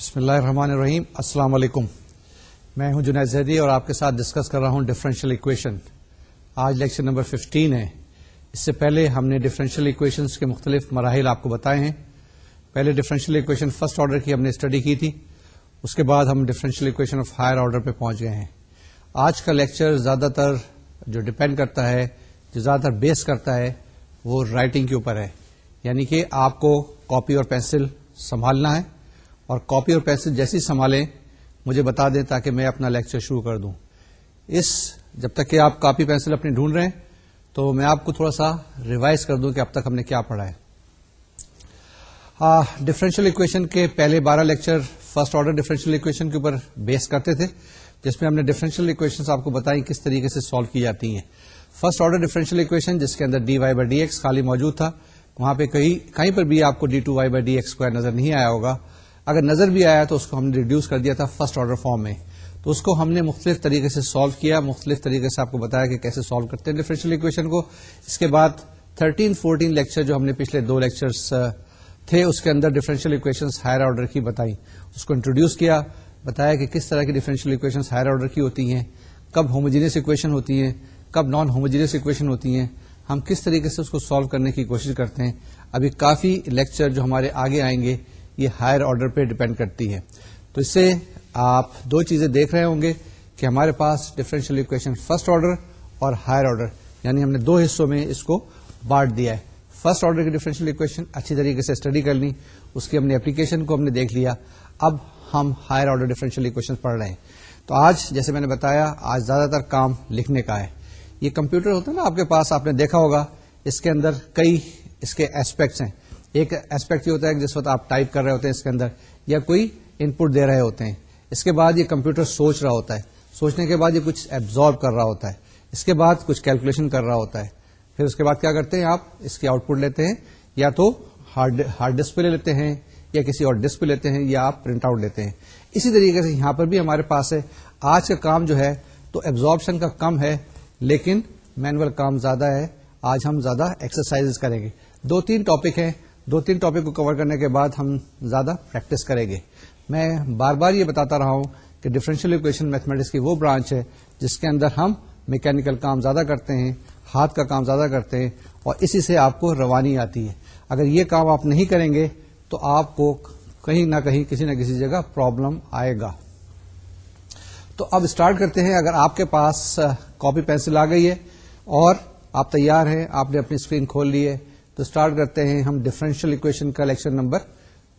بسم اللہ الرحمن الرحیم السلام علیکم میں ہوں جنید زیدی اور آپ کے ساتھ ڈسکس کر رہا ہوں ڈفرینشیل اکویشن آج لیکچر نمبر ففٹین ہے اس سے پہلے ہم نے ڈفرینشیل ایکویشنز کے مختلف مراحل آپ کو بتائے ہیں پہلے ڈفرینشیل اکویشن فرسٹ آرڈر کی ہم نے اسٹڈی کی تھی اس کے بعد ہم differential equation of higher order پہ پہنچ گئے ہیں آج کا لیکچر زیادہ تر جو ڈپینڈ کرتا ہے جو زیادہ تر بیس کرتا ہے وہ رائٹنگ کے اوپر ہے یعنی کہ آپ کو کاپی اور پینسل سنبھالنا ہے اور کاپی اور پینسل جیسی سنبھالیں مجھے بتا دیں تاکہ میں اپنا لیکچر شروع کر دوں اس جب تک کہ آپ کاپی پینسل اپنی ڈھونڈ رہے ہیں تو میں آپ کو تھوڑا سا ریوائز کر دوں کہ اب تک ہم نے کیا پڑھا ہے ڈفرینشیل اکویشن کے پہلے بارہ lecture first order differential equation کے اوپر بیس کرتے تھے جس میں ہم نے ڈفرینشیل اکویشن آپ کو بتائیں کس طریقے سے سالو کی جاتی ہیں فرسٹ آرڈر ڈفرینشیل اکویشن جس کے اندر D Y by D X خالی موجود تھا وہاں پہ کہیں پر بھی آپ کو D two Y by D X square نظر نہیں آیا ہوگا اگر نظر بھی آیا تو اس کو ہم نے ریڈیوس کر دیا تھا فرسٹ آرڈر فارم میں تو اس کو ہم نے مختلف طریقے سے سالو کیا مختلف طریقے سے آپ کو بتایا کہ کیسے سالو کرتے ہیں ڈیفرنشیل اکویشن کو اس کے بعد 13 14 لیکچر جو ہم نے پچھلے دو لیکچرز تھے اس کے اندر ڈیفرینشیل اکویشن ہائر آرڈر کی بتائی اس کو انٹروڈیوس کیا بتایا کہ کس طرح کی ڈیفرینشیل اکویشن ہائر آرڈر کی ہوتی ہیں کب ہوموجینس اکویشن ہوتی ہیں کب نان ہوموجینس اکویشن ہوتی ہیں ہم کس طریقے سے اس کو سالو کرنے کی کوشش کرتے ہیں ابھی کافی لیکچر جو ہمارے آگے آئیں گے یہ ہائر آرڈر پہ ڈپینڈ کرتی ہے تو اس سے آپ دو چیزیں دیکھ رہے ہوں گے کہ ہمارے پاس ڈفرینشیل اکویشن فرسٹ آرڈر اور ہائر آرڈر یعنی ہم نے دو حصوں میں اس کو بانٹ دیا ہے فرسٹ آرڈر کی ڈفرینشیل اکویشن اچھی طریقے سے اسٹڈی کرنی اس کی ہم نے اپلیکیشن کو ہم نے دیکھ لیا اب ہم ہائر آرڈر ڈفرینشیل اکویشن پڑھ رہے ہیں تو آج جیسے میں نے بتایا آج زیادہ تر کام لکھنے کا ہے یہ کمپیوٹر ہوتا ہے نا آپ کے پاس آپ نے دیکھا ہوگا اس کے اندر کئی اس کے ایسپیکٹس ہیں ایک ایسپیکٹ یہ ہوتا ہے جس وقت آپ ٹائپ کر رہے ہوتے ہیں اس کے اندر یا کوئی ان پٹ دے رہے ہوتے ہیں اس کے بعد یہ کمپیوٹر سوچ رہا ہوتا ہے سوچنے کے بعد یہ کچھ ایبزارب کر رہا ہوتا ہے اس کے بعد کچھ کیلکولیشن کر رہا ہوتا ہے پھر اس کے بعد کیا کرتے ہیں آپ اس کی آؤٹ پٹ لیتے ہیں یا تو ہارڈ ڈسک لے لیتے ہیں یا کسی اور ڈسک پہ لیتے ہیں یا آپ پرنٹ آؤٹ لیتے ہیں اسی طریقے سے یہاں پر بھی ہمارے پاس ہے آج کا کام جو ہے تو ایبزاربشن کا کم ہے لیکن مینول کام زیادہ ہے آج ہم زیادہ ایکسرسائز کریں گے دو تین ٹاپک ہیں دو تین ٹاپک کو کور کرنے کے بعد ہم زیادہ پریکٹس کریں گے میں بار بار یہ بتاتا رہا ہوں کہ ڈفرینشیل اکویشن میتھمیٹکس کی وہ برانچ ہے جس کے اندر ہم میکینکل کام زیادہ کرتے ہیں ہاتھ کا کام زیادہ کرتے ہیں اور اسی سے آپ کو روانی آتی ہے اگر یہ کام آپ نہیں کریں گے تو آپ کو کہیں نہ کہیں کسی نہ کسی جگہ پرابلم آئے گا تو اب اسٹارٹ کرتے ہیں اگر آپ کے پاس کاپی پینسل آ گئی ہے اور آپ تیار ہیں آپ نے اپنی اسکرین کھول لی ہے تو کرتے ہیں ہم ڈفل اکویشن کا لیکچر نمبر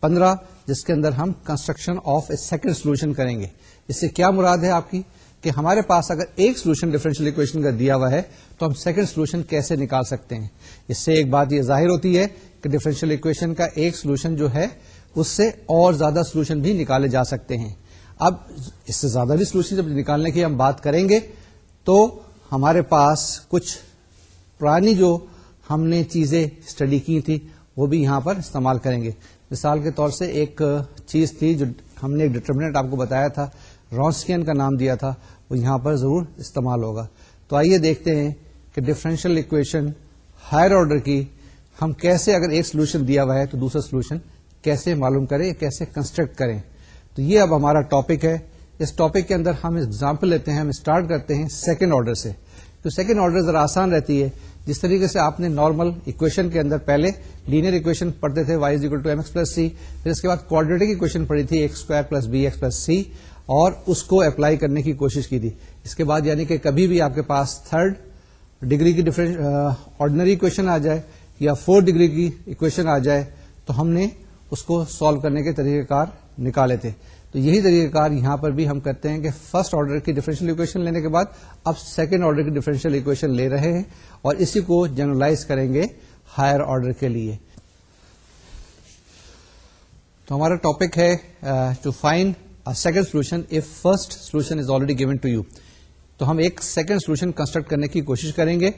پندرہ جس کے اندر ہم construction of a second solution کریں گے اس سے کیا مراد ہے آپ کی کہ ہمارے پاس اگر ایک سولوشن ڈفرینشیل اکویشن کا دیا ہوا ہے تو ہم سیکنڈ سولوشن کیسے نکال سکتے ہیں اس سے ایک بات یہ ظاہر ہوتی ہے کہ ڈفرینشیل اکویشن کا ایک سولوشن جو ہے اس سے اور زیادہ سولوشن بھی نکالے جا سکتے ہیں اب اس سے زیادہ بھی سولوشن جب نکالنے کی ہم بات کریں گے تو ہمارے پاس کچھ پرانی جو ہم نے چیزیں اسٹڈی کی تھی وہ بھی یہاں پر استعمال کریں گے مثال کے طور سے ایک چیز تھی جو ہم نے ایک ڈٹرمنٹ آپ کو بتایا تھا رونسکین کا نام دیا تھا وہ یہاں پر ضرور استعمال ہوگا تو آئیے دیکھتے ہیں کہ ڈفرینشیل اکویشن ہائر آرڈر کی ہم کیسے اگر ایک سولوشن دیا ہوا ہے تو دوسرا سولوشن کیسے معلوم کریں کیسے کنسٹرکٹ کریں تو یہ اب ہمارا ٹاپک ہے اس ٹاپک کے اندر ہم ایگزامپل لیتے ہیں ہم اسٹارٹ کرتے ہیں سیکنڈ آرڈر سے تو سیکنڈ آرڈر ذرا آسان رہتی ہے جس طریقے سے آپ نے نارمل اکویشن کے اندر پہلے لینئر اکویشن پڑھتے تھے Y is equal to M X plus C پھر اس کے بعد اکویشن پڑھی تھی X square plus B X plus C اور اس کو اپلائی کرنے کی کوشش کی تھی اس کے بعد یعنی کہ کبھی بھی آپ کے پاس تھرڈ ڈگری کی ڈفرین آرڈنری اکویشن آ جائے یا فورتھ ڈگری کی اکویشن آ جائے تو ہم نے اس کو سالو کرنے کے طریقہ کار نکالے تھے تو یہی طریقہ کار یہاں پر بھی ہم کرتے ہیں کہ فرسٹ آرڈر کی ڈفرینشیل اکویشن لینے کے بعد اب سیکنڈ آرڈر کی ڈفرینشیل اکویشن لے رہے ہیں اور اسی کو جنرلائز کریں گے ہائر آرڈر کے لیے تو ہمارا ٹاپک ہے to find second solution if first solution is already given to you تو ہم ایک سیکنڈ سولوشن کنسٹرکٹ کرنے کی کوشش کریں گے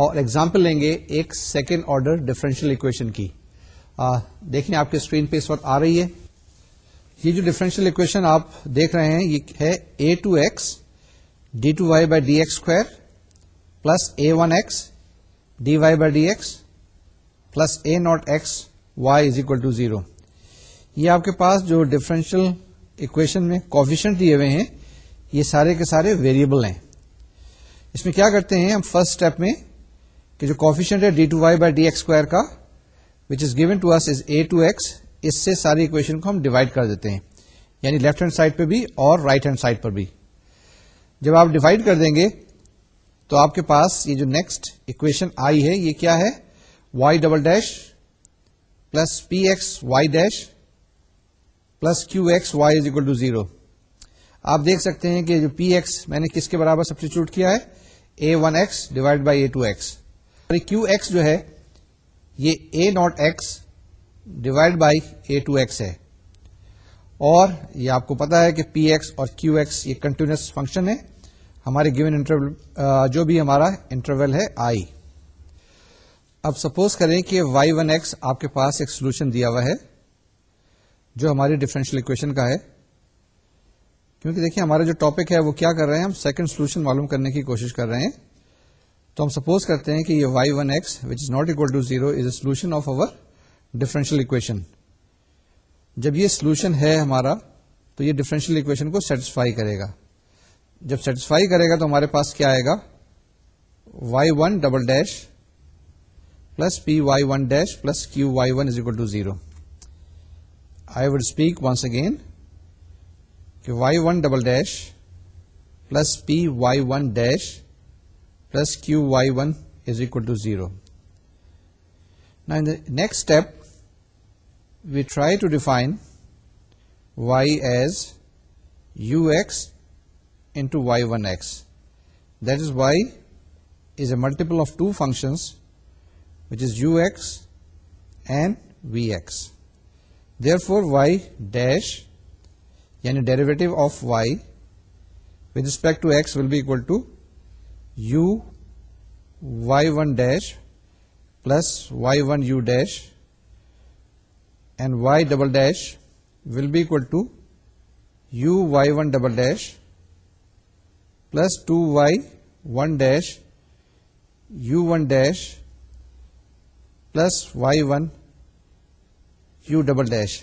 اور ایگزامپل لیں گے ایک سیکنڈ آرڈر ڈفرینشیل اکویشن کی دیکھیں آپ کی اسکرین پہ اس وقت آ رہی ہے یہ جو ڈیفرنشیل اکویشن آپ دیکھ رہے ہیں یہ ہے A two X D two Y by D X square plus A one X D Y by D X plus A naught X Y is equal to zero یہ آپ کے پاس جو ڈفرینشیل اکویشن میں کوفیشنٹ دیے ہوئے ہیں یہ سارے کے سارے ویریبل ہیں اس میں کیا کرتے ہیں ہم فرسٹ اسٹیپ میں کہ جو کوفیشنٹ ہے D two Y by D X square کا which is given to us is A two X اس سے ساری اکویشن کو ہم ڈیوائڈ کر دیتے ہیں یعنی لیفٹ ہینڈ سائڈ پہ بھی اور رائٹ ہینڈ سائڈ پر بھی جب آپ ڈیوائڈ کر دیں گے تو آپ کے پاس یہ جو نیکسٹ اکویشن آئی ہے یہ کیا ہے Y double dash plus P X Y dash plus Q X Y is equal to zero آپ دیکھ سکتے ہیں کہ جو پی ایکس میں نے کس کے برابر سبسٹیچیوٹ کیا ہے A A one X divide by two X Q X جو ہے یہ A naught X divide by A two X ہے اور یہ آپ کو پتا ہے کہ پی ایکس اور کیو ایکس یہ کنٹینیوس فنکشن ہے ہمارے گیون انٹرول جو بھی ہمارا انٹرول ہے آئی اب سپوز کریں کہ وائی ون ایکس آپ کے پاس ایک سولوشن دیا ہوا ہے جو ہماری ڈیفرنشل اکویشن کا ہے کیونکہ دیکھیں ہمارا جو ٹاپک ہے وہ کیا کر رہے ہیں ہم سیکنڈ سولوشن معلوم کرنے کی کوشش کر رہے ہیں تو ہم سپوز کرتے ہیں کہ یہ Y one X which is not equal to zero is a solution of our differential equation جب یہ سولوشن ہے ہمارا تو یہ ڈفرینشیل اکویشن کو سیٹسفائی کرے گا جب سیٹسفائی کرے گا تو ہمارے پاس کیا آئے گا y one double dash plus p y one dash plus q y one is equal to zero I would speak once again y one double dash plus p y one dash plus q y one is equal to zero next step we try to define y as ux into y1x. That is, y is a multiple of two functions, which is ux and vx. Therefore, y dash, yani derivative of y with respect to x, will be equal to u y1 dash plus y1 u dash and double dash will will to u y one double dash plus two y one dash u one dash plus y one u double dash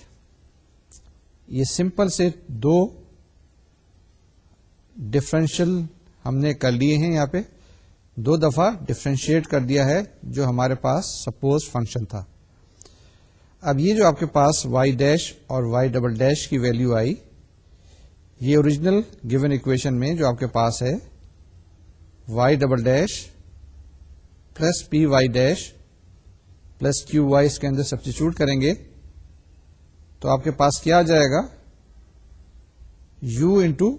یہ simple سے دو differential ہم نے کر لیے ہیں یہاں پہ دو دفعہ ڈفرینشیٹ کر دیا ہے جو ہمارے پاس سپوز فنکشن تھا اب یہ جو آپ کے پاس وائی ڈیش اور وائی ڈبل ڈیش کی ویلو آئی یہ اوریجنل گیون اکویشن میں جو آپ کے پاس ہے Y double dash plus P Y dash plus Q Y اس کے اندر سبسٹیچیوٹ کریں گے تو آپ کے پاس کیا آ جائے گا u into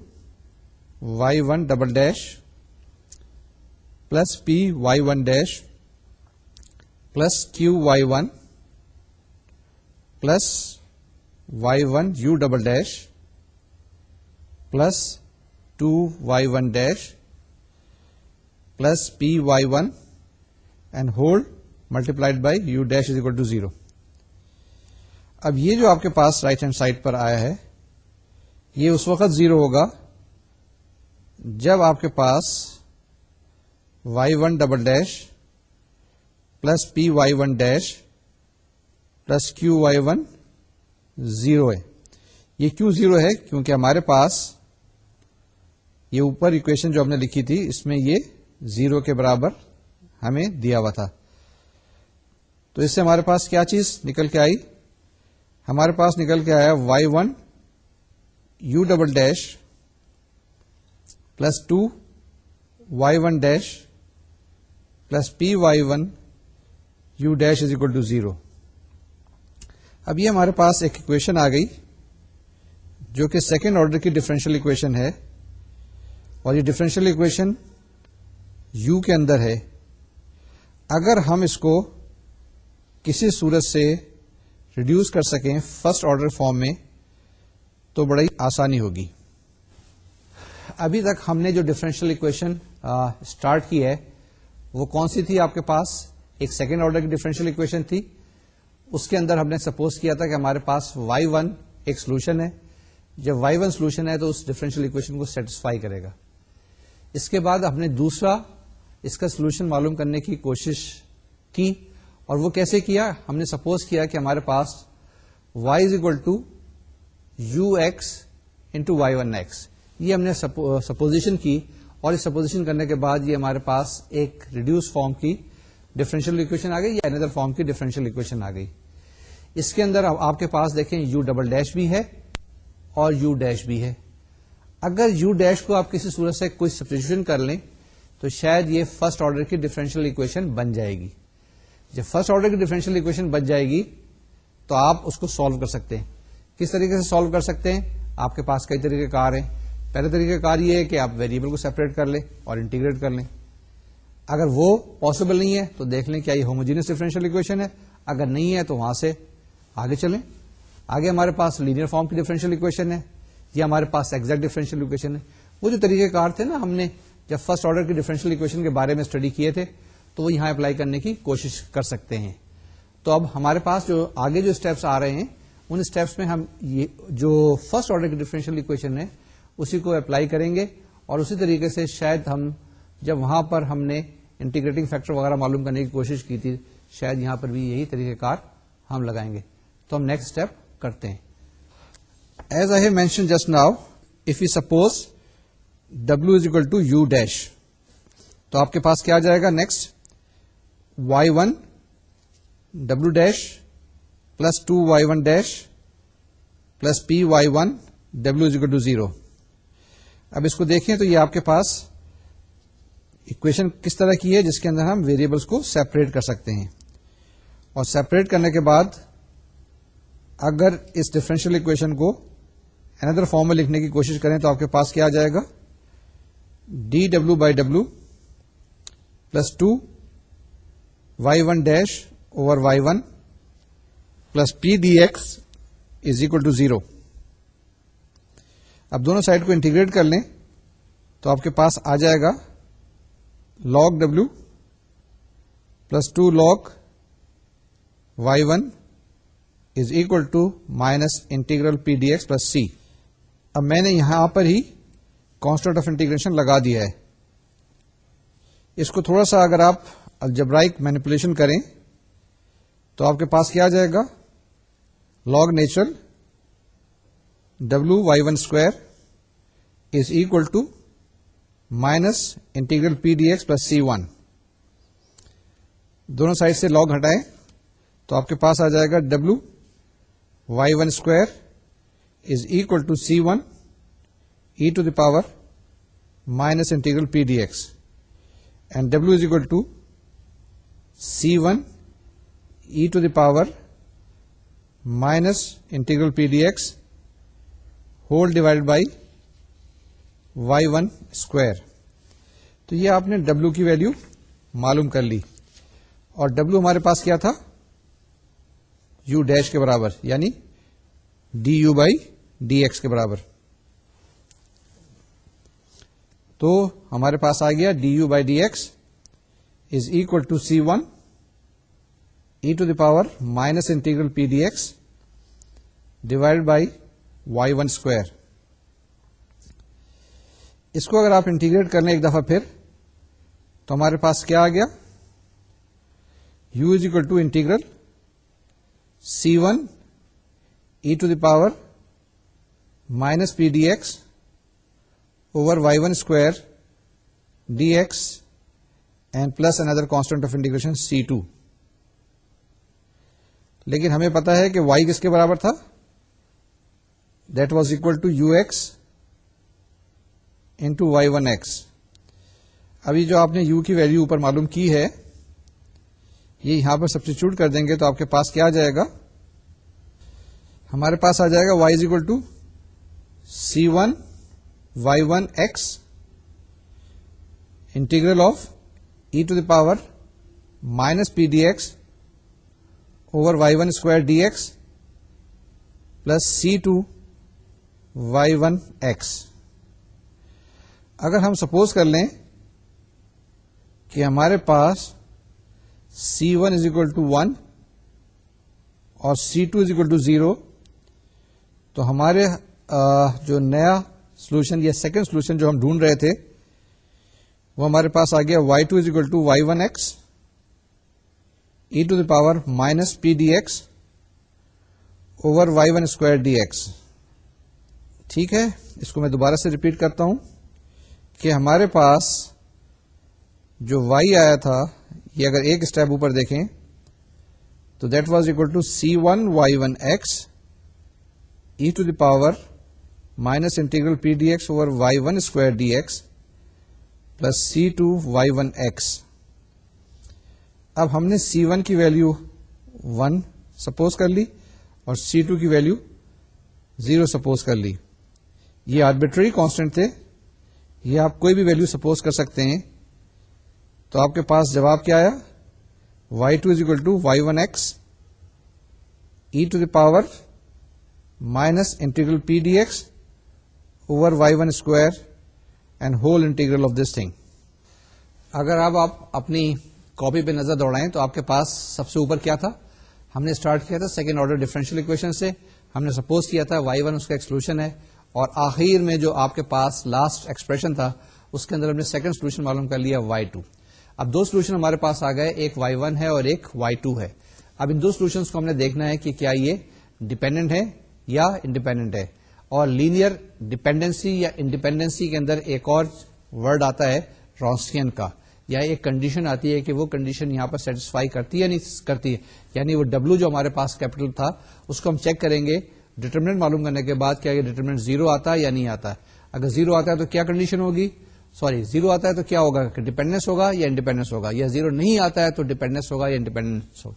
y one double dash plus p y one dash plus q y one plus y one u double dash plus two y one dash plus p y one and whole multiplied by u dash is equal to zero اب یہ جو آپ کے پاس right hand side پر آیا ہے یہ اس وقت زیرو ہوگا جب آپ کے پاس y one double dash plus p y one dash plus q y one zero ہے یہ کیوں زیرو ہے کیونکہ ہمارے پاس یہ اوپر اکویشن جو ہم نے لکھی تھی اس میں یہ زیرو کے برابر ہمیں دیا ہوا تھا تو اس سے ہمارے پاس کیا چیز نکل کے آئی ہمارے پاس نکل کے آیا y one u double dash plus two y one dash plus p y one u dash is equal to zero اب یہ ہمارے پاس ایک اکویشن آ گئی جو کہ سیکنڈ آرڈر کی ڈفرینشیل اکویشن ہے اور یہ ڈفرینشیل اکویشن یو کے اندر ہے اگر ہم اس کو کسی صورت سے ریڈیوس کر سکیں فرسٹ آرڈر فارم میں تو بڑی آسانی ہوگی ابھی تک ہم نے جو ڈفرینشیل اکویشن اسٹارٹ کی ہے وہ کون سی تھی آپ کے پاس ایک سیکنڈ آرڈر کی ڈفرینشیل اکویشن تھی اس کے اندر ہم نے سپوز کیا تھا کہ ہمارے پاس وائی ون ایک سولوشن ہے جب وائی ون سولوشن ہے تو اس ڈفرینشیل اکویشن کو سیٹسفائی کرے گا اس کے بعد ہم نے دوسرا اس کا سولوشن معلوم کرنے کی کوشش کی اور وہ کیسے کیا ہم نے سپوز کیا کہ ہمارے پاس y is equal to u x into y one x یہ ہم نے سپوزیشن کی اور اس سپوزیشن کرنے کے بعد یہ ہمارے پاس ایک ریڈیوس فارم کی ڈفرینشیل اکویشن آ گئی یا اندر فارم کی ڈفرینشیل اکویشن آ گئی اس کے اندر آپ کے پاس دیکھیں یو ڈبل ڈیش بھی ہے اور یو ڈیش بھی ہے اگر یو ڈیش کو آپ کسی صورت سے کوئی سبسٹیوشن کر لیں تو شاید یہ فرسٹ آرڈر کی ڈیفرنشیل اکویشن بن جائے گی جب فرسٹ آرڈر کی ڈفرینشیل اکویشن بن جائے گی تو آپ اس کو سالو کر سکتے ہیں کس طریقے سے سالو کر سکتے ہیں آپ کے پاس کئی طریقے کار ہیں پہلے طریقہ کار یہ ہے کہ آپ ویریبل کو سیپریٹ کر لیں اور انٹیگریٹ کر لیں اگر وہ پاسبل نہیں ہے تو دیکھ لیں کیا یہ ہوموجینس ڈیفرنشیل اکویشن ہے اگر نہیں ہے تو وہاں سے آگے چلیں آگے ہمارے پاس لینئر فارم کی ڈیفرنشیل اکویشن ہے یا ہمارے پاس ایگزیکٹ ڈیفرنشیل اکویشن ہے وہ جو طریقہ کار تھے نا ہم نے جب فرسٹ آرڈر کے ڈیفرنشیل اکویشن کے بارے میں اسٹڈی کیے تھے تو وہ یہاں اپلائی کرنے کی کوشش کر سکتے ہیں تو اب ہمارے پاس جو آگے جو اسٹیپس آ رہے ہیں ان اسٹیپس میں ہم جو فرسٹ آرڈر کی ڈیفرنشیل اکویشن ہے اسی کو اپلائی کریں گے اور اسی طریقے سے شاید ہم جب وہاں پر ہم نے انٹیگریٹنگ فیکٹر وغیرہ معلوم کرنے کی کوشش کی تھی شاید یہاں پر بھی یہی طریقہ کار ہم لگائیں گے تو ہم نیکسٹ اسٹیپ کرتے ہیں as I have mention just now if you suppose W is to U dash تو آپ کے پاس کیا جائے گا next Y one W dash plus two Y one dash plus P Y one W is equal to zero اب اس کو دیکھیں تو یہ آپ کے پاس اکویشن کس طرح کی ہے جس کے اندر ہم ویریبلس کو سیپریٹ کر سکتے ہیں اور سیپریٹ کرنے کے بعد اگر اس ڈفرینشیل اکویشن کو اندر فارم میں لکھنے کی کوشش کریں تو آپ کے پاس کیا آ جائے گا D W by W plus two Y one dash over Y one plus P D X is equal to zero اب دونوں سائڈ کو انٹیگریٹ کر لیں تو آپ کے پاس آ جائے گا log W plus two log y one is equal to minus integral p d x plus c اب میں نے یہاں پر ہی کانسٹنٹ آف انٹیگریشن لگا دیا ہے اس کو تھوڑا سا اگر آپ الجبرائک مینپولیشن کریں تو آپ کے پاس کیا جائے گا log natural W y one square is equal to minus integral p d x plus c one دونوں سائڈ سے لاگ ہٹائیں تو آپ کے پاس آ جائے گا W y one is is to to c one e to the power minus dx p d x and W is e to c one e to the power minus divided p d x whole divide by y one square تو یہ آپ نے ڈبلو کی value معلوم کر لی اور ڈبلو ہمارے پاس کیا تھا یو ڈیش کے برابر یعنی d u by d x کے برابر تو ہمارے پاس آ گیا d u by d x is equal to c one e to the power minus integral p d x divide by y one square اس کو اگر آپ انٹیگریٹ کر لیں ایک دفعہ پھر تو ہمارے پاس کیا آ گیا u is equal to integral c one e to the power minus p d x over y one square d x and plus an other constant of c two لیکن ہمیں پتا ہے کہ وائی کس کے برابر تھا that was equal to u x into y one x ابھی جو آپ نے یو کی اوپر معلوم کی ہے یہ یہاں پر سبسٹیچیوٹ کر دیں گے تو آپ کے پاس کیا آ جائے گا ہمارے پاس آ جائے گا is equal to c one y one x integral of e to the power minus p d x over y one square d x plus c two y one x اگر ہم سپوز کر لیں کہ ہمارے پاس c one is equal to one اور c two is equal to zero تو ہمارے جو نیا سولوشن یا سیکنڈ سولوشن جو ہم ڈھونڈ رہے تھے وہ ہمارے پاس آ گیا y two is equal to y one x e to the power minus p d x over y one square d x ٹھیک ہے اس کو میں دوبارہ سے ریپیٹ کرتا ہوں کہ ہمارے پاس جو وائی آیا تھا یہ اگر ایک اسٹیپ اوپر دیکھیں تو that was equal to c one y one x e to the power minus integral p d x over y one square d x plus c two y one x اب ہم نے c one کی value one suppose کر لی اور c two کی value zero suppose کر لی یہ آربیٹری کانسٹینٹ تھے یہ آپ کوئی بھی ویلو سپوز کر سکتے ہیں تو آپ کے پاس جواب کیا آیا y two is equal to y one x e to the power minus integral p d x over y one square and whole integral of this thing اگر اب آپ اپنی کاپی پہ نظر دوڑائیں تو آپ کے پاس سب سے اوپر کیا تھا ہم نے اسٹارٹ کیا تھا سیکنڈ آرڈر ڈیفرنشیل اکویشن سے ہم نے سپوز کیا تھا وائی ون اس کا ایک سولوشن ہے اور آخر میں جو آپ کے پاس لاسٹ ایکسپریشن تھا اس کے اندر ہم نے سیکنڈ سولوشن معلوم کر لیا وائی ٹو اب دو سولوشن ہمارے پاس آ گئے ایک وائی ون ہے اور ایک وائی ٹو ہے اب ان دو سولوشن کو ہم نے دیکھنا ہے کہ کیا یہ ڈیپینڈنٹ ہے یا انڈیپینڈنٹ ہے اور لینئر ڈیپینڈنسی یا انڈیپینڈنسی کے اندر ایک اور ورڈ آتا ہے رونسکین کا یا ایک کنڈیشن آتی ہے کہ وہ کنڈیشن یہاں پر سیٹسفائی کرتی ہے نہیں کرتی ہے یعنی وہ ڈبلو جو ہمارے پاس کیپٹل تھا اس کو ہم چیک کریں گے ڈیٹرمنٹ معلوم کرنے کے بعد کیا یہ ڈیٹرمنٹ زیرو آتا ہے یا نہیں آتا ہے اگر زیرو آتا ہے تو کیا کنڈیشن ہوگی سوری زیرو آتا ہے تو کیا ہوگا ڈیپینڈنس ہوگا یا انڈیپینڈنس ہوگا یا زیرو نہیں آتا ہے تو ڈیپینڈنس ہوگا یا انڈیپینڈنس ہوگا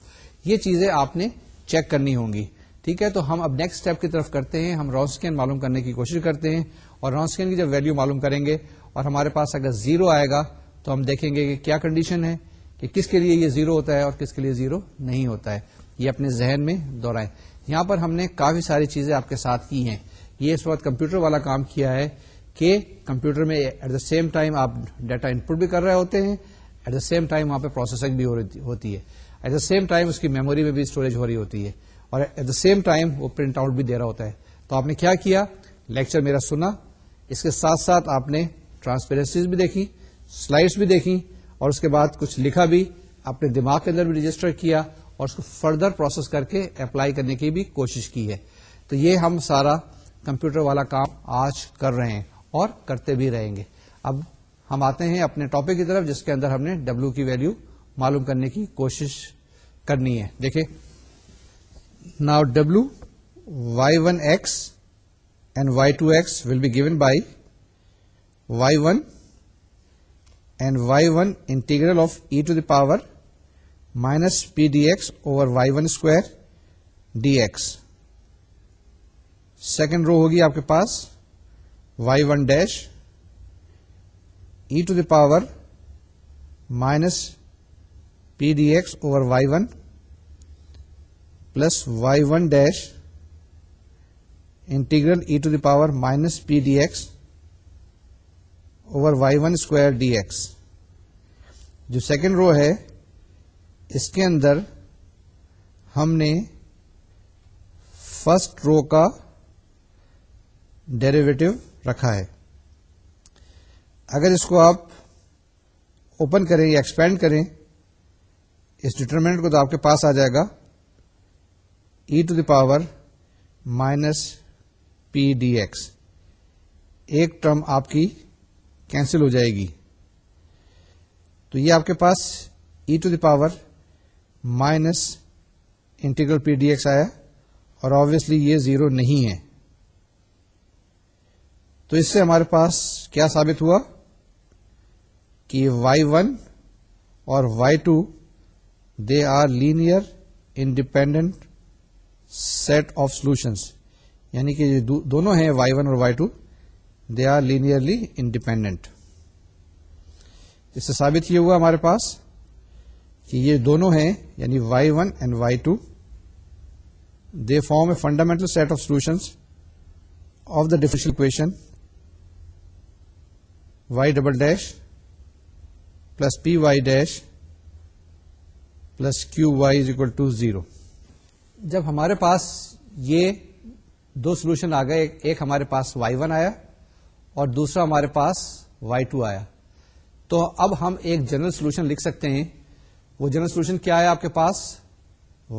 یہ چیزیں آپ نے چیک کرنی ہوں گی ٹھیک ہے تو ہم اب نیکسٹ اسٹیپ کی طرف کرتے ہیں ہم رونسکین معلوم کرنے کی کوشش کرتے ہیں اور رونسکین کی جب ویلو معلوم کریں گے اور ہمارے پاس اگر زیرو آئے گا تو ہم دیکھیں گے کہ کیا کنڈیشن ہے کہ کس کے لیے یہ زیرو ہوتا ہے اور کس کے لیے زیرو نہیں ہوتا ہے یہ اپنے ذہن میں دہرائیں یہاں پر ہم نے کافی ساری چیزیں آپ کے ساتھ کی ہیں یہ اس وقت کمپیوٹر والا کام کیا ہے کہ کمپیوٹر میں ایٹ دا سیم ٹائم آپ ڈیٹا ان پٹ بھی کر رہے ہوتے ہیں ایٹ دا سیم ٹائم وہاں پہ پروسیسنگ بھی ہوتی ہے ایٹ دا سیم ٹائم اس کی میموری میں بھی اسٹوریج ہو رہی ہوتی ہے اور ایٹ دا سیم ٹائم وہ پرنٹ آؤٹ بھی دے رہا ہوتا ہے تو آپ نے کیا کیا لیکچر میرا سنا اس کے ساتھ ساتھ آپ نے ٹرانسپیرنسیز بھی دیکھی سلائڈس بھی دیکھی اور اس کے بعد کچھ لکھا بھی اپنے دماغ کے اندر بھی رجسٹر کیا اور اس کو فردر پروسیس کر کے اپلائی کرنے کی بھی کوشش کی ہے تو یہ ہم سارا کمپیوٹر والا کام آج کر رہے ہیں اور کرتے بھی رہیں گے اب ہم آتے ہیں اپنے ٹاپک کی طرف جس کے اندر ہم نے ڈبلو کی ویلو معلوم کرنے کی کوشش کرنی ہے دیکھیں now W y one x and y two x will be given by y one and y one integral of e to the power minus p d x over y one square d x second row ہوگی آپ کے پاس y one dash e to the power minus p d x over y one plus y one dash integral e to the power minus p d x over y one square d x جو second row ہے اس کے اندر ہم نے first row کا derivative رکھا ہے اگر اس کو آپ اوپن کریں یا ایکسپینڈ کریں اس ڈٹرمنٹ کو تو آپ کے پاس آ جائے گا e to the power minus p d x ایک ٹرم آپ کی کینسل ہو جائے گی تو یہ آپ کے پاس e to the power minus integral p d x آیا اور آبویسلی یہ زیرو نہیں ہے تو اس سے ہمارے پاس کیا ثابت ہوا کہ وائی ون اور y two they are linear independent set of solutions یعنی کہ دونوں ہیں وائی ون اور y two they are linearly independent اس سے ثابت یہ ہوا ہمارے پاس کہ یہ دونوں ہیں یعنی y one and y two they form a fundamental set of solutions of the differential equation y double dash plus p y dash plus q y is equal to zero جب ہمارے پاس یہ دو سولوشن آ گئے ایک ہمارے پاس Y one آیا اور دوسرا ہمارے پاس وائی ٹو آیا تو اب ہم ایک جنرل سولوشن لکھ سکتے ہیں وہ جنرل سولوشن کیا ہے آپ کے پاس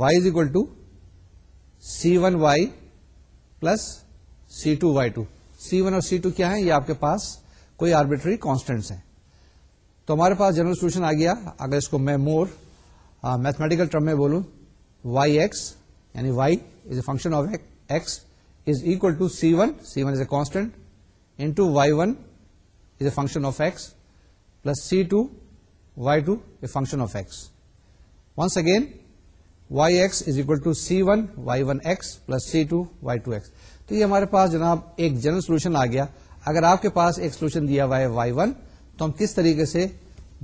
y is equal to c one y plus c two y two c one اور سی ٹو کیا ہے یہ آپ کے پاس کوئی آربیٹری کانسٹینٹس ہیں تو ہمارے پاس جنرل سولوشن آ گیا اگر اس کو میں مور میتھمیٹیکل ٹرم میں بولوں وائی ایکس یعنی y is a function of x is equal to c one c one is a constant y one is a function of x plus c two y two a function of x once again y x is equal to c one y one x plus c two y two x تو یہ ہمارے پاس جناب ایک general solution آ گیا اگر آپ کے پاس ایک سولوشن دیا ہوا ہے وائی ون تو ہم کس طریقے سے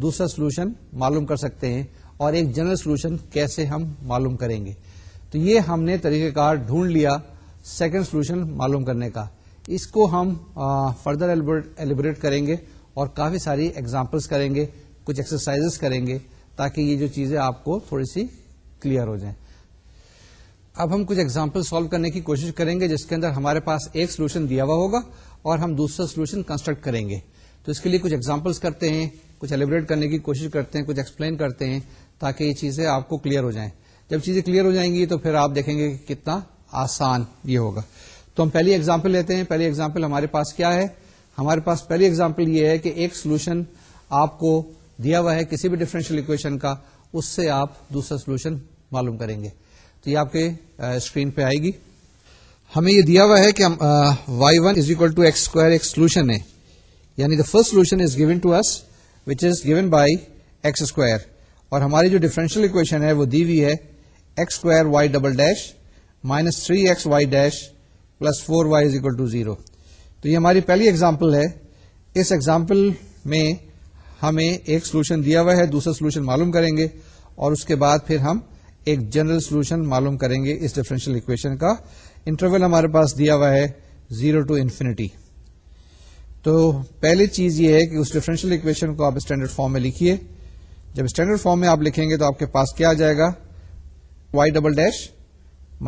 دوسرا سولوشن معلوم کر سکتے ہیں اور ایک جنرل سولوشن کیسے ہم معلوم کریں گے تو یہ ہم نے طریقہ کار ڈھونڈ لیا سیکنڈ سولوشن معلوم کرنے کا اس کو ہم فردر ایلیبریٹ کریں گے اور کافی ساری ایگزامپلس کریں گے کچھ ایکسرسائز کریں گے تاکہ یہ جو چیزیں آپ کو تھوڑی سی کلیئر ہو جائیں اب ہم کچھ ایگزامپل سالو کرنے کی کوشش کریں گے جس کے اندر ہمارے پاس ایک سولوشن دیا ہوا ہوگا اور ہم دوسرا سولوشن کنسٹرکٹ کریں گے تو اس کے لیے کچھ ایگزامپلس کرتے ہیں کچھ ایلیبریٹ کرنے کی کوشش کرتے ہیں کچھ ایکسپلین کرتے ہیں تاکہ یہ چیزیں آپ کو کلیئر ہو جائیں جب چیزیں کلیئر ہو جائیں گی تو پھر آپ دیکھیں گے کہ کتنا آسان یہ ہوگا تو ہم پہلی ایگزامپل لیتے ہیں پہلی ایگزامپل ہمارے پاس کیا ہے ہمارے پاس پہلی ایگزامپل یہ ہے کہ ایک سولوشن آپ کو دیا ہوا ہے کسی بھی ڈفرینشیل اکویشن کا اس سے آپ دوسرا سولوشن معلوم کریں گے تو یہ آپ کے اسکرین پہ آئے گی ہمیں یہ دیا ہوا ہے کہ y one is equal to x square ایک سولوشن ہے یعنی the first solution is is given given to which by x square اور ہماری جو ڈفرینشیل اکویشن ہے وہ دی ہوئی ہے x square y double dash minus three x y dash plus four y is equal to zero تو یہ ہماری پہلی ایگزامپل ہے اس ایگزامپل میں ہمیں ایک سولوشن دیا ہوا ہے دوسرا سولوشن معلوم کریں گے اور اس کے بعد پھر ہم ایک جنرل سولوشن معلوم کریں گے اس ڈفرینشیل اکویشن کا انٹرول ہمارے پاس دیا ہوا ہے زیرو ٹو انفینٹی تو پہلی چیز یہ ہے کہ اس ڈفرینشیل اکویشن کو آپ اسٹینڈرڈ فارم میں لکھیے جب اسٹینڈرڈ فارم میں آپ لکھیں گے تو آپ کے پاس کیا آ جائے گا y double dash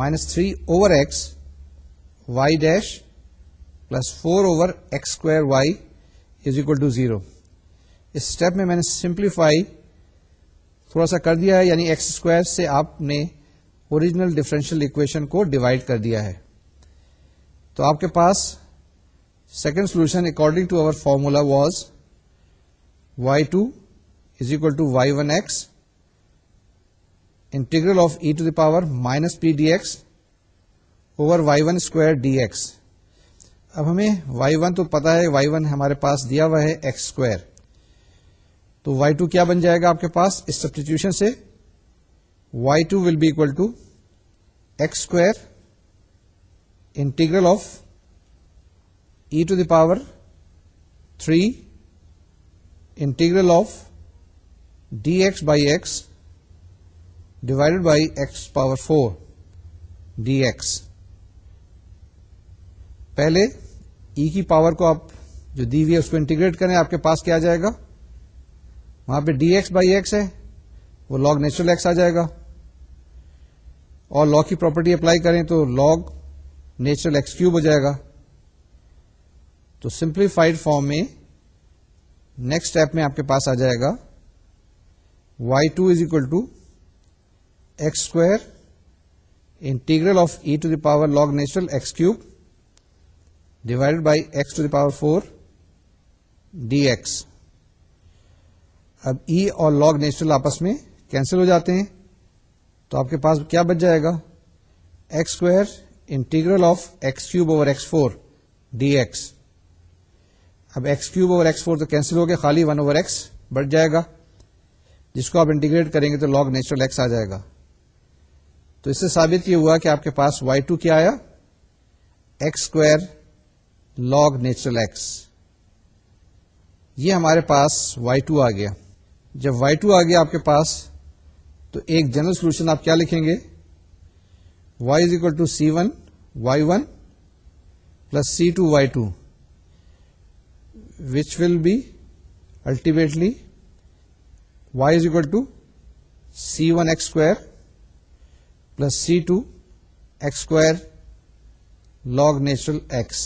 minus three over x y dash plus four over x square y is equal to zero us step میں میں نے سمپلیفائی تھوڑا سا کر دیا ہے یعنی ایکس اسکوائر سے آپ نے اوریجنل ریجنل اکویشن کو ڈیوائڈ کر دیا ہے تو آپ کے پاس second solution according to our formula was y two is equal to y one x integral of e to the power minus p d x over y one square d x اب ہمیں y one تو پتا ہے y one ہمارے پاس دیا ہوا ہے ایکس اسکوائر تو وائی ٹو کیا بن جائے گا آپ کے پاس اس سبسٹیٹیوشن سے y two be be to to x square of of e to the power three of of d x by x divide by x power four d پہلے ای e کی پاور کو آپ جو دی ہے اس کو انٹیگریٹ کریں آپ کے پاس کیا جائے گا وہاں پہ ڈی ایکس بائی ایکس ہے وہ لاگ نیچرل ایکس آ جائے گا اور لا کی پراپرٹی اپلائی کریں تو لاگ نیچرل ایکس کیوب ہو جائے گا تو سمپلیفائڈ فارم میں نیکسٹ اسٹیپ میں آپ کے پاس آ جائے گا y two is equal to x square integral of e to the power log natural x cube divide by x to the power four d x اب ای e اور لاگ نیچرل آپس میں کینسل ہو جاتے ہیں تو آپ کے پاس کیا بچ جائے گا x square integral of x cube over x four d x اب x cube over x four تو کینسل ہو گیا خالی ون اوور ایکس بڑھ جائے گا جس کو آپ انٹیگریٹ کریں گے تو لاگ نیچرل ایکس آ جائے گا تو اس سے ثابت یہ ہوا کہ آپ کے پاس وائی ٹو کیا آیا x square log natural x یہ ہمارے پاس وائی ٹو آ گیا جب وائی ٹو آ گیا آپ کے پاس تو ایک جنرل سولوشن آپ کیا لکھیں گے y is equal to c one y one plus c two y two which will be ultimately y is equal to c one x square plus c two x square log natural x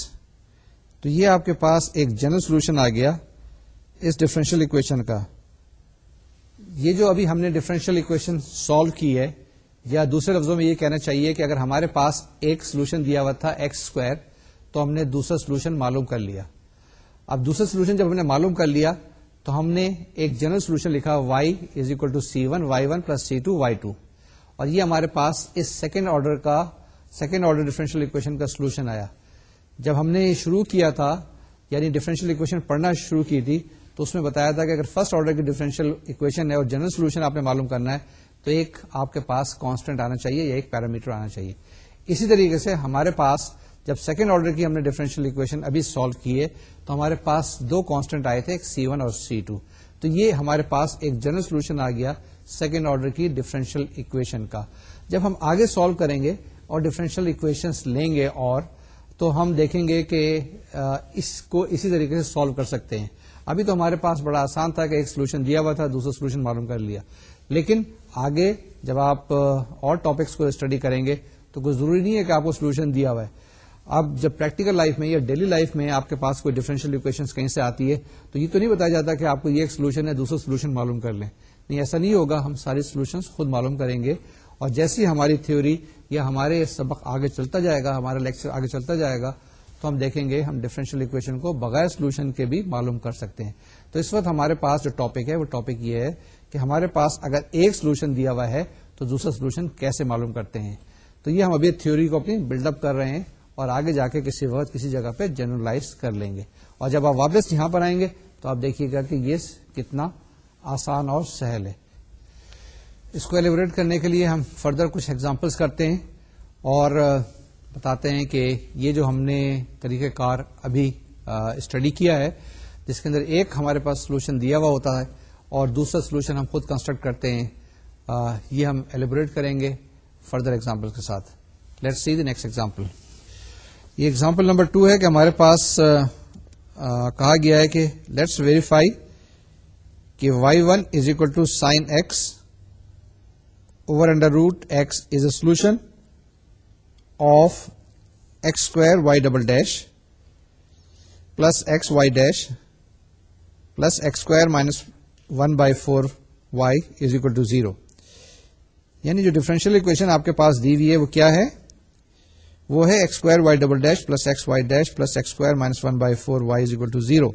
تو یہ آپ کے پاس ایک general solution آ گیا اس differential equation کا یہ جو ابھی ہم نے ڈفرینشیل اکویشن سالو کی ہے یا دوسرے لفظوں میں یہ کہنا چاہیے کہ اگر ہمارے پاس ایک سولوشن دیا ہوا تھا ایکس اسکوائر تو ہم نے دوسرا سولوشن معلوم کر لیا اب دوسرا سولوشن جب ہم نے معلوم کر لیا تو ہم نے ایک جنرل سولوشن لکھا y is equal to c one y one plus c two y two اور یہ ہمارے پاس اس سیکنڈ آرڈر کا سیکنڈ آرڈر ڈفرینشیل اکویشن کا سولوشن آیا جب ہم نے یہ شروع کیا تھا یعنی ڈفرینشیل اکویشن پڑھنا شروع کی تھی تو اس میں بتایا تھا کہ اگر فرسٹ آرڈر کی ڈیفرنشیل اکویشن ہے اور جنرل سولوشن آپ نے معلوم کرنا ہے تو ایک آپ کے پاس کانسٹنٹ آنا چاہیے یا ایک پیرامیٹر آنا چاہیے اسی طریقے سے ہمارے پاس جب سیکنڈ آرڈر کی ہم نے ڈیفرنشیل اکویشن ابھی سالو کیے تو ہمارے پاس دو کانسٹنٹ آئے تھے ایک سی ون اور سی ٹو تو یہ ہمارے پاس ایک جنرل سولوشن آ گیا سیکنڈ آرڈر کی ڈیفرنشیل اکویشن کا جب ہم آگے سالو کریں گے اور ڈفرینشیل اکویشن لیں گے اور تو ہم دیکھیں گے کہ اس کو اسی طریقے سے سالو کر سکتے ہیں ابھی تو ہمارے پاس بڑا آسان تھا کہ ایک سولوشن دیا ہوا تھا دوسرا سولوشن معلوم کر لیا لیکن آگے جب آپ اور ٹاپکس کو اسٹڈی کریں گے تو کوئی ضروری نہیں ہے کہ آپ کو سولوشن دیا ہوا ہے اب جب پریکٹیکل لائف میں یا ڈیلی لائف میں آپ کے پاس کوئی اکویشن کہیں سے آتی ہے تو یہ تو نہیں بتایا جاتا کہ آپ کو یہ ایک سولوشن ہے دوسرا سولوشن معلوم کر لیں نہیں ایسا نہیں ہوگا ہم سارے سولوشن خود معلوم کریں گے اور جیسی ہماری تھیوری یا ہمارے سبق آگے چلتا جائے گا ہمارا لیکچر آگے چلتا جائے گا تو ہم دیکھیں گے ہم ڈیفرنشیل اکویشن کو بغیر سولوشن کے بھی معلوم کر سکتے ہیں تو اس وقت ہمارے پاس جو ٹاپک ہے وہ ٹاپک یہ ہے کہ ہمارے پاس اگر ایک سولوشن دیا ہوا ہے تو دوسرا سولوشن کیسے معلوم کرتے ہیں تو یہ ہم ابھی تھیوری کو اپنی بلڈ اپ کر رہے ہیں اور آگے جا کے کسی وقت کسی جگہ پہ جنرلائز کر لیں گے اور جب آپ واپس یہاں پر آئیں گے تو آپ دیکھیے گا کہ یہ کتنا آسان اور سہل ہے اس کو ایلیبریٹ کرنے کے لیے ہم فردر کچھ ایگزامپلس کرتے ہیں اور بتاتے ہیں کہ یہ جو ہم نے طریقہ کار ابھی اسٹڈی کیا ہے جس کے اندر ایک ہمارے پاس سولوشن دیا ہوا ہوتا ہے اور دوسرا سولوشن ہم خود کنسٹرکٹ کرتے ہیں یہ ہم ایلیبوریٹ کریں گے فردر ایگزامپل کے ساتھ let see the next example یہ ایگزامپل نمبر ٹو ہے کہ ہمارے پاس کہا گیا ہے کہ لیٹس ویریفائی کہ y one is equal to sine x over under root x is a solution of x square y double dash plus x y dash plus x square minus one by four y is equal to zero یعنی جو equation آپ کے پاس دی ہوئی ہے وہ کیا ہے وہ ہے x square y double dash plus x y dash plus x square minus one by four y is equal to zero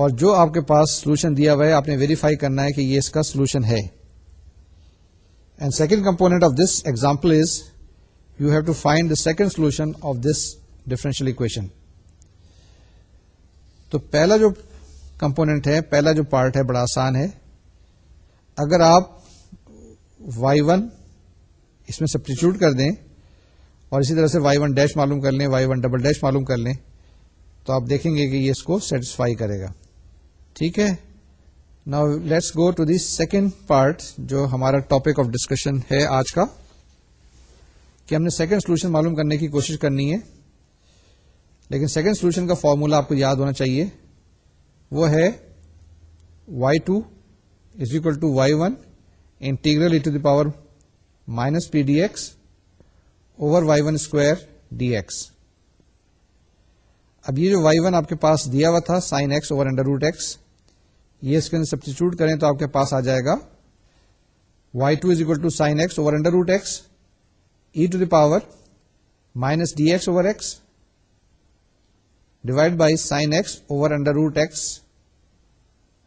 اور جو آپ کے پاس سولوشن دیا ہوا ہے آپ نے ویریفائی کرنا ہے کہ یہ اس کا سولوشن ہے and second component of this example is you have to find the second solution of this differential equation تو پہلا جو کمپونیٹ ہے پہلا جو پارٹ ہے بڑا آسان ہے اگر آپ وائی ون اس میں سبسٹیچیوٹ کر دیں اور اسی طرح سے وائی ون ڈیش معلوم کر لیں وائی ون ڈبل ڈیش معلوم کر لیں تو آپ دیکھیں گے کہ یہ اس کو سیٹسفائی کرے گا ٹھیک ہے نا let's go to the second part جو ہمارا ٹاپک آف ڈسکشن ہے آج کا کہ ہم نے سیکنڈ سولوشن معلوم کرنے کی کوشش کرنی ہے لیکن سیکنڈ سولوشن کا فارمولا آپ کو یاد ہونا چاہیے وہ ہے y two is equal to y one to the power minus p d x over y one square d x اب یہ جو وائی ون آپ کے پاس دیا ہوا تھا sine x over under root x یہ اس کے اندر سبسٹیچیوٹ کریں تو آپ کے پاس آ جائے گا y two is equal to sine x over under root x e to minus d minus over x divide by sine x over under root x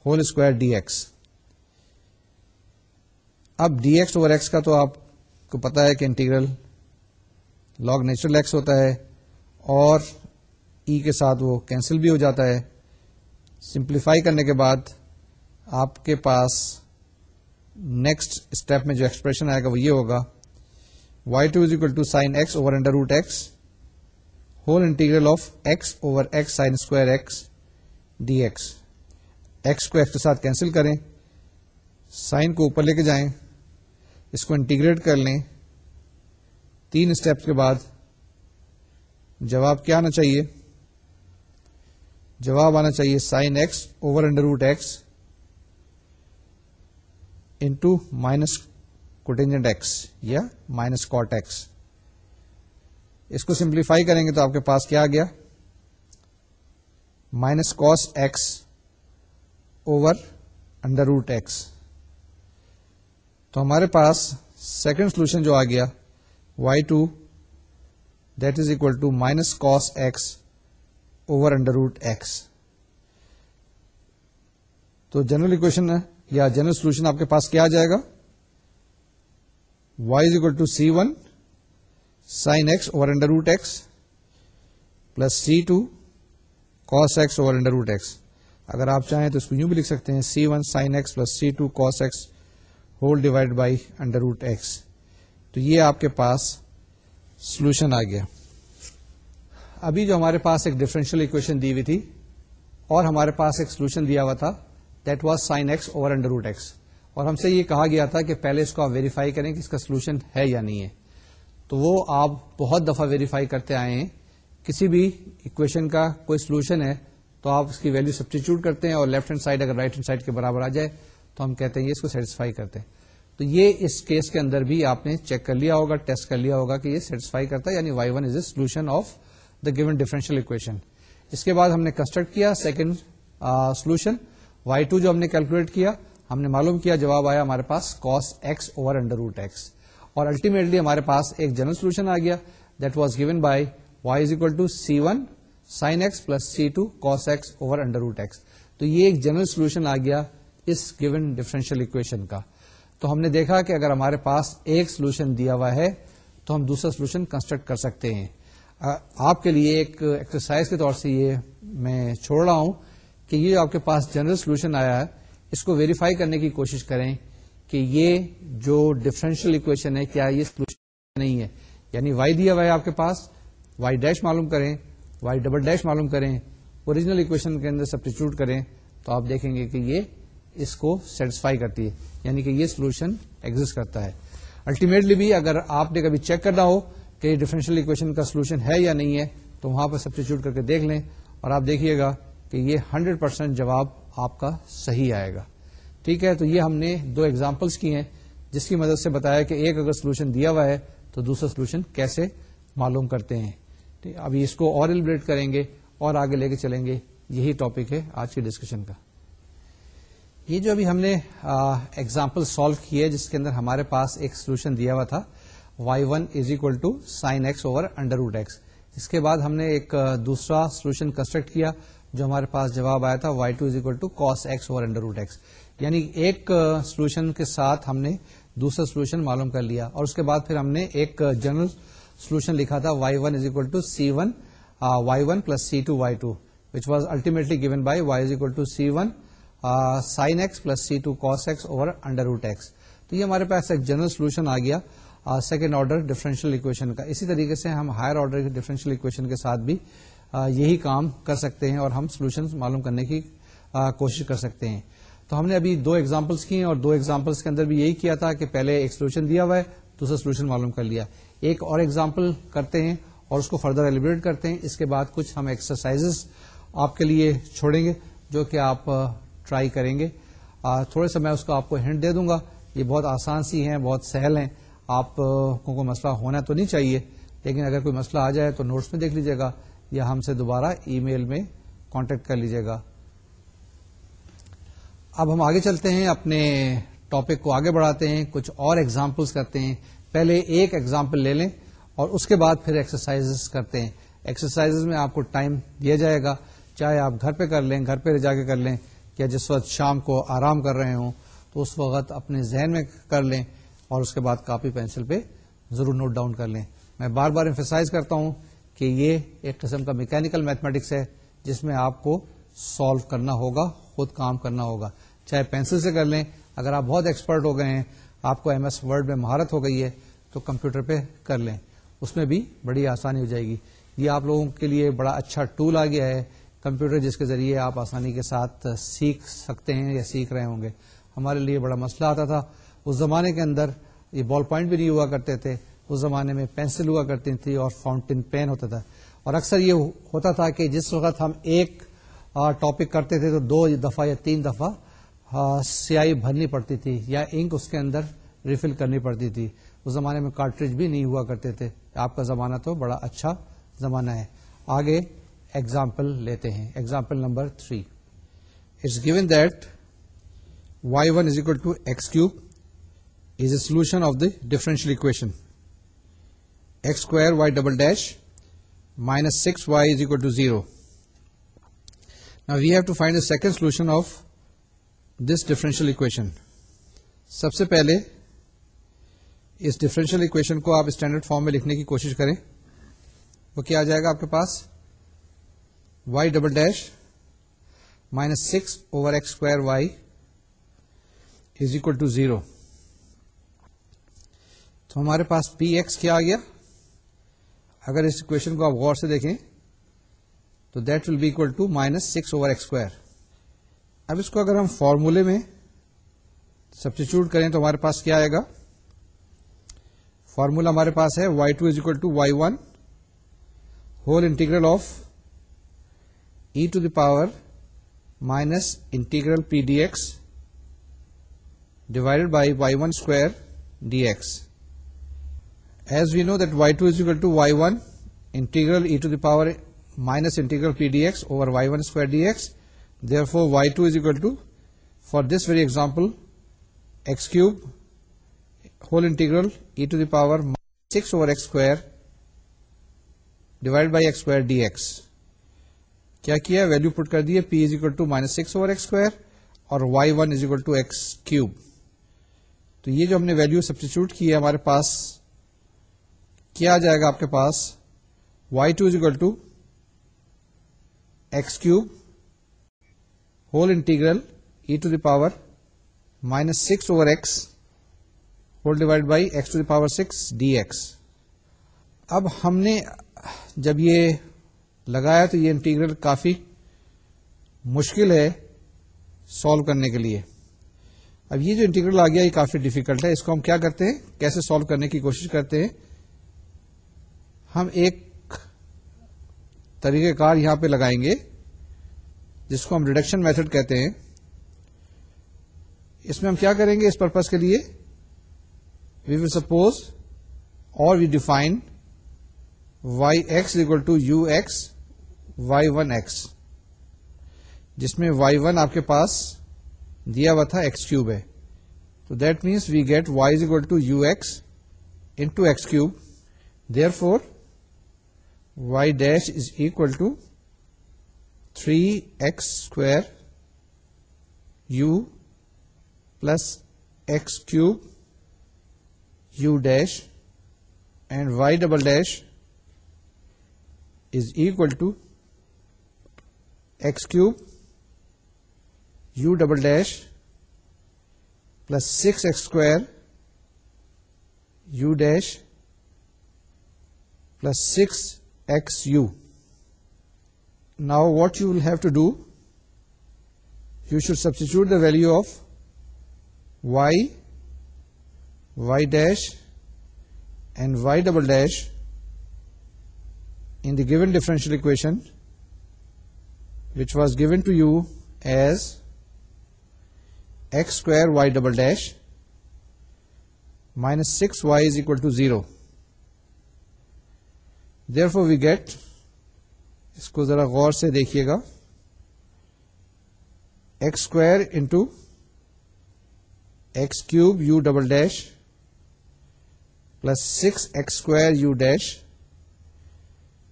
whole square d x اب d x over x کا تو آپ کو پتا ہے کہ integral log natural x ہوتا ہے اور ای e کے ساتھ وہ کینسل بھی ہو جاتا ہے سمپلیفائی کرنے کے بعد آپ کے پاس نیکسٹ اسٹیپ میں جو ایکسپریشن آئے گا وہ یہ ہوگا y x whole integral of x cancel کریں سائن کو اوپر لے کے جائیں اس کو انٹیگریٹ کر لیں تین اسٹیپس کے بعد کیا آنا چاہیے جواب آنا چاہیے sine x over under root x minus cotangent x یا مائنس کاٹ ایکس اس کو سمپلیفائی کریں گے تو آپ کے پاس کیا آ گیا minus cos x over under root x تو ہمارے پاس سیکنڈ سولوشن جو آ گیا y two that is equal to minus cos x over under root x تو جنرل اکویشن یا جنرل سولوشن آپ کے پاس کیا آ جائے گا y two c one sine x over over root x plus c two cos x over under root x اگر آپ چاہیں تو اس کو یوں بھی لکھ سکتے ہیں c one sine x plus c two x whole divide by under root x تو یہ آپ کے پاس سولوشن آ گیا ابھی جو ہمارے پاس ایک ڈفرینشیل اکویشن دی ہوئی تھی اور ہمارے پاس ایک سولوشن دیا ہوا تھا that was sine x over under root x اور ہم سے یہ کہا گیا تھا کہ پہلے اس کو آپ ویریفائی کریں کہ اس کا سولوشن ہے یا نہیں ہے تو وہ آپ بہت دفعہ ویریفائی کرتے آئے ہیں کسی بھی اکویشن کا کوئی سولوشن ہے تو آپ اس کی ویلو سبسٹیچیوٹ کرتے ہیں اور لیفٹ ہینڈ سائڈ اگر رائٹ ہینڈ سائڈ کے برابر آ جائے تو ہم کہتے ہیں یہ اس کو سیٹسفائی کرتے ہیں تو یہ اس کیس کے اندر بھی آپ نے چیک کر لیا ہوگا ٹیسٹ کر لیا ہوگا کہ یہ سیٹسفائی کرتا ہے یعنی y one is a solution of the given differential equation اس کے بعد ہم نے کنسٹرکٹ کیا سیکنڈ سولوشن وائی ٹو جو ہم نے کیلکولیٹ کیا ہم نے معلوم کیا جواب آیا ہمارے پاس cos x over under root x اور الٹیمیٹلی ہمارے پاس ایک جنرل سولوشن آ گیا that was given by y is equal to c one sine x plus c two cos x over under root x تو یہ ایک جنرل سولوشن آ گیا اس گیون ڈیفرنشیل اکویشن کا تو ہم نے دیکھا کہ اگر ہمارے پاس ایک سولوشن دیا ہوا ہے تو ہم دوسرا سولوشن کنسٹرکٹ کر سکتے ہیں آپ کے لیے ایک ایکسرسائز کے طور سے یہ میں چھوڑ رہا ہوں کہ یہ آپ کے پاس جنرل سولوشن آیا ہے اس کو ویریفائی کرنے کی کوشش کریں کہ یہ جو ڈفرینشیل اکویشن ہے کیا یہ سولوشن نہیں ہے یعنی وائی دیا ہوا ہے آپ کے پاس وائی ڈیش معلوم کریں وائی ڈبل ڈیش معلوم کریں اوریجنل اکویشن کے اندر سبسٹیچیوٹ کریں تو آپ دیکھیں گے کہ یہ اس کو سیٹسفائی کرتی ہے یعنی کہ یہ سولوشن ایگزٹ کرتا ہے الٹیمیٹلی بھی اگر آپ نے کبھی چیک کرنا ہو کہ ڈفرینشیل اکویشن کا سولوشن ہے یا نہیں ہے تو وہاں پر سبسٹیچیوٹ کر کے دیکھ لیں اور آپ دیکھیے گا کہ یہ ہنڈریڈ پرسینٹ جواب آپ کا صحیح آئے گا ٹھیک ہے تو یہ ہم نے دو ایگزامپلس کی ہیں جس کی مدد سے بتایا کہ ایک اگر سولوشن دیا ہوا ہے تو دوسرا سولوشن کیسے معلوم کرتے ہیں ابھی اس کو اور ایلبریٹ کریں گے اور آگے لے کے چلیں گے یہی ٹاپک ہے آج کی ڈسکشن کا یہ جو ابھی ہم نے ایگزامپل سالو کی ہے جس کے اندر ہمارے پاس ایک سولوشن دیا ہوا تھا y one is equal to sine x over under root x اس کے بعد ہم نے ایک دوسرا سولوشن کنسٹرکٹ کیا جو ہمارے پاس جواب آیا تھا y two is equal to cos x over root x یعنی ایک سولوشن کے ساتھ ہم نے دوسرا سولوشن معلوم کر لیا اور اس کے بعد پھر ہم نے ایک جنرل سولوشن لکھا تھا y one is equal to c one y one plus c two y two which was ultimately given by y is equal to c one sine x plus c two cos x over x تو یہ ہمارے پاس ایک general solution آ گیا second order differential equation کا اسی طریقے سے ہم higher order differential differential equation کے ساتھ بھی یہی کام کر سکتے ہیں اور ہم سولوشن معلوم کرنے کی کوشش کر سکتے ہیں تو ہم نے ابھی دو ایگزامپلس کی ہیں اور دو ایگزامپلس کے اندر بھی یہی کیا تھا کہ پہلے ایک سولوشن دیا ہوا ہے دوسرا سولوشن معلوم کر لیا ایک اور ایگزامپل کرتے ہیں اور اس کو فردر ایلیبریٹ کرتے ہیں اس کے بعد کچھ ہم ایکسرسائز آپ کے لیے چھوڑیں گے جو کہ آپ ٹرائی کریں گے تھوڑے سا میں اس کو آپ کو ہنٹ دے دوں گا یہ بہت آسان سی ہیں بہت سہل ہیں آپ کو کوئی مسئلہ ہونا تو نہیں چاہیے لیکن اگر کوئی مسئلہ آ جائے تو نوٹس میں دیکھ لیجیے گا یا ہم سے دوبارہ ای میل میں کانٹیکٹ کر لیجیے گا اب ہم آگے چلتے ہیں اپنے ٹاپک کو آگے بڑھاتے ہیں کچھ اور ایگزامپلس کرتے ہیں پہلے ایک ایگزامپل لے لیں اور اس کے بعد پھر ایکسرسائز کرتے ہیں ایکسرسائز میں آپ کو ٹائم دیا جائے گا چاہے آپ گھر پہ کر لیں گھر پہ جا کے کر لیں یا جس وقت شام کو آرام کر رہے ہوں تو اس وقت اپنے ذہن میں کر لیں اور اس کے بعد کاپی پینسل پہ ضرور نوٹ ڈاؤن کر لیں میں بار بار امفیسائز کرتا ہوں کہ یہ ایک قسم کا میکینکل میتھمیٹکس ہے جس میں آپ کو سالو کرنا ہوگا خود کام کرنا ہوگا چاہے پینسل سے کر لیں اگر آپ بہت ایکسپرٹ ہو گئے ہیں آپ کو ایم ایس ورڈ میں مہارت ہو گئی ہے تو کمپیوٹر پہ کر لیں اس میں بھی بڑی آسانی ہو جائے گی یہ آپ لوگوں کے لیے بڑا اچھا ٹول آ گیا ہے کمپیوٹر جس کے ذریعے آپ آسانی کے ساتھ سیکھ سکتے ہیں یا سیکھ رہے ہوں گے ہمارے لیے بڑا مسئلہ آتا تھا اس زمانے کے اندر یہ بال پوائنٹ بھی نہیں ہوا کرتے تھے اس زمانے میں پینسل ہوا کرتی تھی اور فاؤنٹین پین ہوتا تھا اور اکثر یہ ہوتا تھا کہ جس وقت ہم ایک ٹاپک کرتے تھے تو دو دفعہ یا تین دفعہ سیاہی بھرنی پڑتی تھی یا انک اس کے اندر ریفل کرنی پڑتی تھی اس زمانے میں کارٹریج بھی نہیں ہوا کرتے تھے آپ کا زمانہ تو بڑا اچھا زمانہ ہے آگے ایگزامپل لیتے ہیں example number three it's given that y one is equal to x cube is a solution of the differential equation x square y double dash minus six y is 0. To zero we have to find second solution of this differential equation سب سے پہلے اس differential equation کو آپ standard form میں لکھنے کی کوشش کریں وہ کیا آ جائے گا آپ کے پاس y double dash minus six over x square y is equal to zero تو ہمارے پاس پی ایکس کیا آ گیا اگر اس اکویشن کو آپ غور سے دیکھیں تو that will be equal to minus six over x square اب اس کو اگر ہم فارمولہ میں سبسٹیچیوٹ کریں تو ہمارے پاس کیا آئے گا فارمولا ہمارے پاس ہے y two is equal to y one whole integral of e to the power minus integral p d x divide by y one square d x as we know that y two equal to y one integral e to the power minus integral p d x over y one square d x therefore y two is equal to for this very example x cube whole integral e to the power six over x divide بائیس d کیا value put کر دیے p is equal to minus six over x square اور y one is equal to x cube تو یہ جو ہم نے ویلو سبسٹیچیوٹ کی ہے ہمارے پاس کیا جائے گا آپ کے پاس y two is equal to x cube whole integral e to the power minus six over x whole divide by x to the power six d x اب ہم نے جب یہ لگایا تو یہ انٹیگرل کافی مشکل ہے سالو کرنے کے لیے اب یہ جو انٹیگرل آ گیا یہ کافی ڈیفیکلٹ ہے اس کو ہم کیا کرتے ہیں کیسے سالو کرنے کی کوشش کرتے ہیں ہم ایک طریقہ کار یہاں پہ لگائیں گے جس کو ہم ریڈکشن میتھڈ کہتے ہیں اس میں ہم کیا کریں گے اس پرپز کے لیے وی ول سپوز اور we define y x equal to u x y one x جس میں وائی ون آپ کے پاس دیا ہوا تھا ایکس کیوب ہے تو that means we get y is equal to u x into x cube therefore y dash is equal to three x square u plus x cube u dash and y double dash is equal to x cube u double dash plus six x square u dash plus six XU. Now what you will have to do, you should substitute the value of y, y dash and y double dash in the given differential equation, which was given to you as x square y double dash minus 6y is equal to 0. Therefore we get اس کو ذرا غور سے دیکھیے گا x square into x cube u double dash plus six x square u dash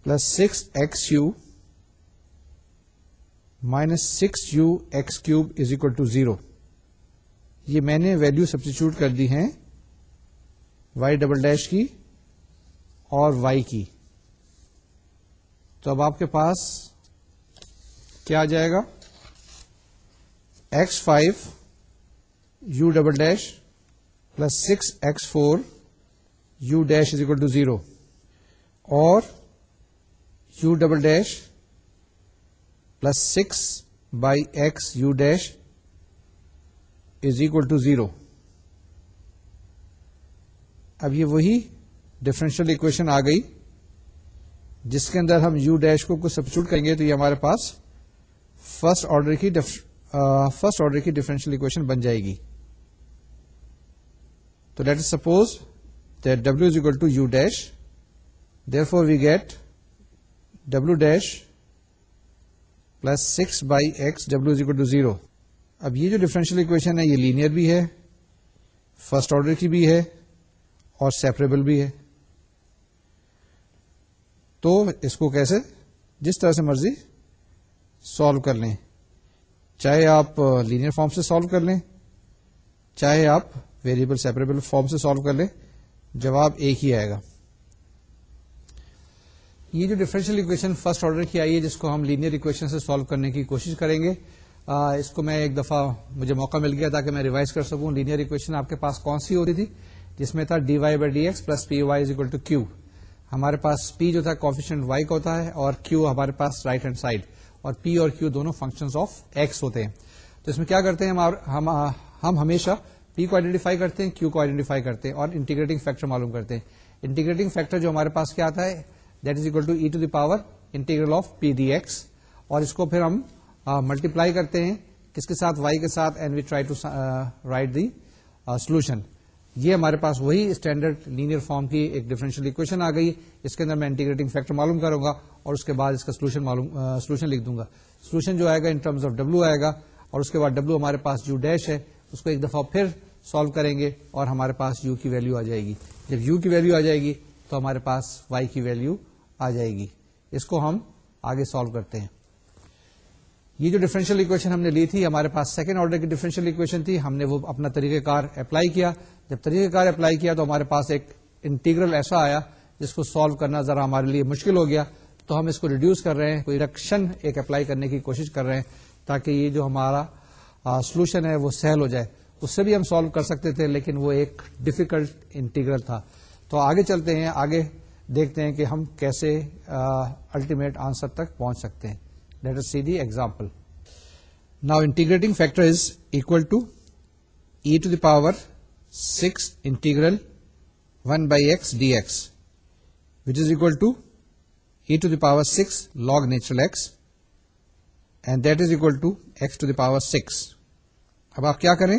plus six x u minus six u x cube is equal to zero یہ میں نے ویلو سبسٹیچیوٹ کر دی ہیں وائی ڈبل ڈیش کی اور y کی تو اب آپ کے پاس کیا آ جائے گا x five u double dash plus six x four u dash is equal to zero اور u double dash plus six by x u dash is equal to zero اب یہ وہی ڈفرینشیل اکویشن آ گئی جس کے اندر ہم یو ڈیش کو کچھ سبسٹیوٹ کریں گے تو یہ ہمارے پاس فرسٹ آرڈر کی فرسٹ آرڈر کی ڈفرینشیل اکویشن بن جائے گی تو let us suppose that W is equal to U dash therefore we get W dash plus six by X W is equal to zero اب یہ جو ڈفرینشیل اکویشن ہے یہ لینئر بھی ہے فرسٹ آرڈر کی بھی ہے اور سیپریبل بھی ہے تو اس کو کیسے جس طرح سے مرضی سالو کر لیں چاہے آپ لینئر فارم سے سالو کر لیں چاہے آپ ویریبل سیپریبل فارم سے سالو کر لیں جواب ایک ہی آئے گا یہ جو ڈفرینشیل اکویشن فرسٹ آرڈر کی آئی ہے جس کو ہم لینئر اکویشن سے سالو کرنے کی کوشش کریں گے آ, اس کو میں ایک دفعہ مجھے موقع مل گیا تاکہ میں ریوائز کر سکوں لینئر اکویشن آپ کے پاس کون سی ہوتی تھی جس میں تھا d y by d x plus p y is equal to q ہمارے پاس پی جو تھا کوفیشنٹ وائی کا ہوتا ہے اور کیو ہمارے پاس رائٹ ہینڈ سائڈ اور پی اور کیو دونوں فنکشن آف ایکس ہوتے ہیں تو اس میں کیا کرتے ہیں ہم ہم ہمیشہ پی کو آئیڈینٹیفائی کرتے ہیں کیو کو آئیڈینٹیفائی کرتے ہیں اور انٹیگریٹنگ فیکٹر معلوم کرتے ہیں انٹیگریٹنگ فیکٹر جو ہمارے پاس کیا آتا ہے that is equal to e to the power integral of p d x اور اس کو پھر ہم ملٹیپلائی کرتے ہیں کس کے ساتھ وائی کے ساتھ and we try to write the solution یہ ہمارے پاس وہی اسٹینڈرڈ لینئر فارم کی ایک ڈیفرنشیل اکویشن آ گئی اس کے اندر میں انٹیگریٹنگ فیکٹر معلوم کروں گا اور اس کے بعد اس کا سولوشن سولوشن لکھ دوں گا سولوشن جو آئے گا ان ٹرمز آف ڈبلو آئے گا اور اس کے بعد ڈبلو ہمارے پاس یو ڈیش ہے اس کو ایک دفعہ پھر سالو کریں گے اور ہمارے پاس یو کی ویلو آ جائے گی جب یو کی ویلو آ جائے گی تو ہمارے پاس وائی کی ویلو آ جائے گی اس کو ہم آگے سالو کرتے ہیں یہ جو ڈیفرنشیل اکویشن ہم نے لی تھی ہمارے پاس سیکنڈ آرڈر کی ڈیفرنشیل اکویشن تھی ہم نے وہ اپنا طریقہ کار اپلائی کیا جب طریقہ کار اپلائی کیا تو ہمارے پاس ایک انٹیگرل ایسا آیا جس کو سالو کرنا ذرا ہمارے لیے مشکل ہو گیا تو ہم اس کو ریڈیوس کر رہے ہیں کوئی رکشن ایک اپلائی کرنے کی کوشش کر رہے ہیں تاکہ یہ جو ہمارا سولوشن ہے وہ سہل ہو جائے اس سے بھی ہم سالو کر سکتے تھے لیکن وہ ایک ڈیفیکلٹ انٹیگرل تھا تو آگے چلتے ہیں آگے دیکھتے ہیں کہ ہم کیسے الٹیمیٹ آنسر تک پہنچ سکتے ہیں let us see the example now integrating factor is equal to e to power six integral one by x d x which is equal to e to the power six log natural that is equal to x to the power six اب آپ کیا کریں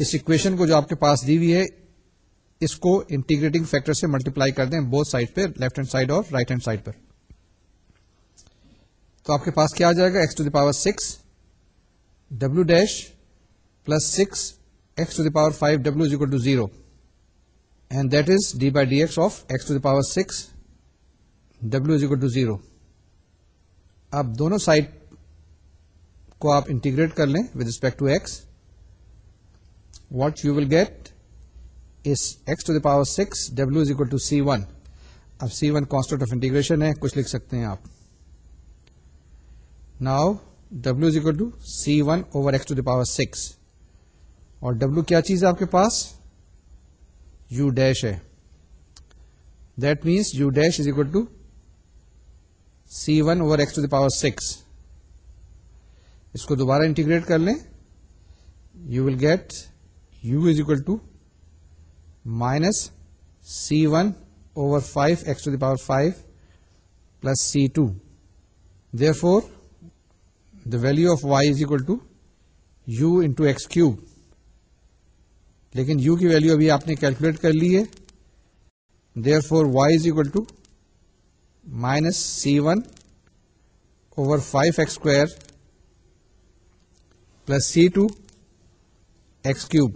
اس equation کو جو آپ کے پاس دی ہوئی ہے اس کو انٹیگریٹنگ فیکٹر سے ملٹیپلائی کر دیں بہت سائڈ پہ لیفٹ ہینڈ سائڈ اور رائٹ ہینڈ سائڈ پر تو آپ کے پاس کیا آ جائے گا X to the power six W dash plus six X to the power five W is equal to zero and that is D by D X of X to the power six W is equal to zero آپ دونوں سائڈ کو آپ integrate کر لیں with respect to X what you will get x to the power six W equal to C one اب c one constant of integration ہے کچھ لکھ سکتے ہیں آپ now W is equal to c one over x to the power six اور ڈبلو کیا چیز ہے آپ کے پاس یو ڈیش ہے that means u dash is equal to c one over x to the power six اس کو دوبارہ انٹیگریٹ کر لیں you will get u is equal to minus c one over five x to the power five plus c two therefore the value of y is equal to u into to x cube لیکن u کی value ابھی آپ نے calculate کر لی ہے therefore y is equal to minus c one over five x square plus c two x cube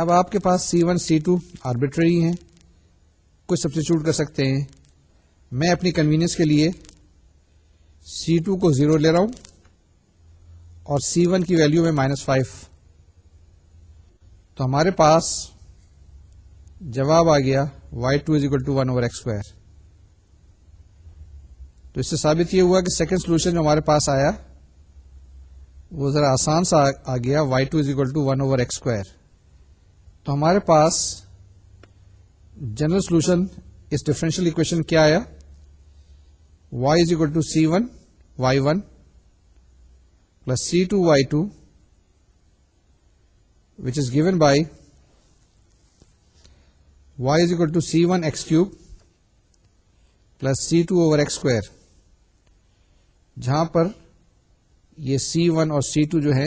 اب آپ کے پاس c one c two arbitrary ہیں کچھ سبسٹیچیوٹ کر سکتے ہیں میں اپنی کنوینئنس کے لیے سی ٹو کو زیرو لے رہا ہوں اور سی ون کی ویلو میں مائنس فائیو تو ہمارے پاس جواب آ گیا y two is equal to one over x square تو اس سے ثابت یہ ہوا کہ سیکنڈ سولوشن جو ہمارے پاس آیا وہ ذرا آسان سا آ گیا y two is equal to one over x square تو ہمارے پاس جنرل سولوشن اس ڈفرینشیل اکویشن کیا آیا y is equal to c one y one plus c two y two which is given by y is equal to c one x cube plus c two over جہاں پر یہ c one اور c two جو ہے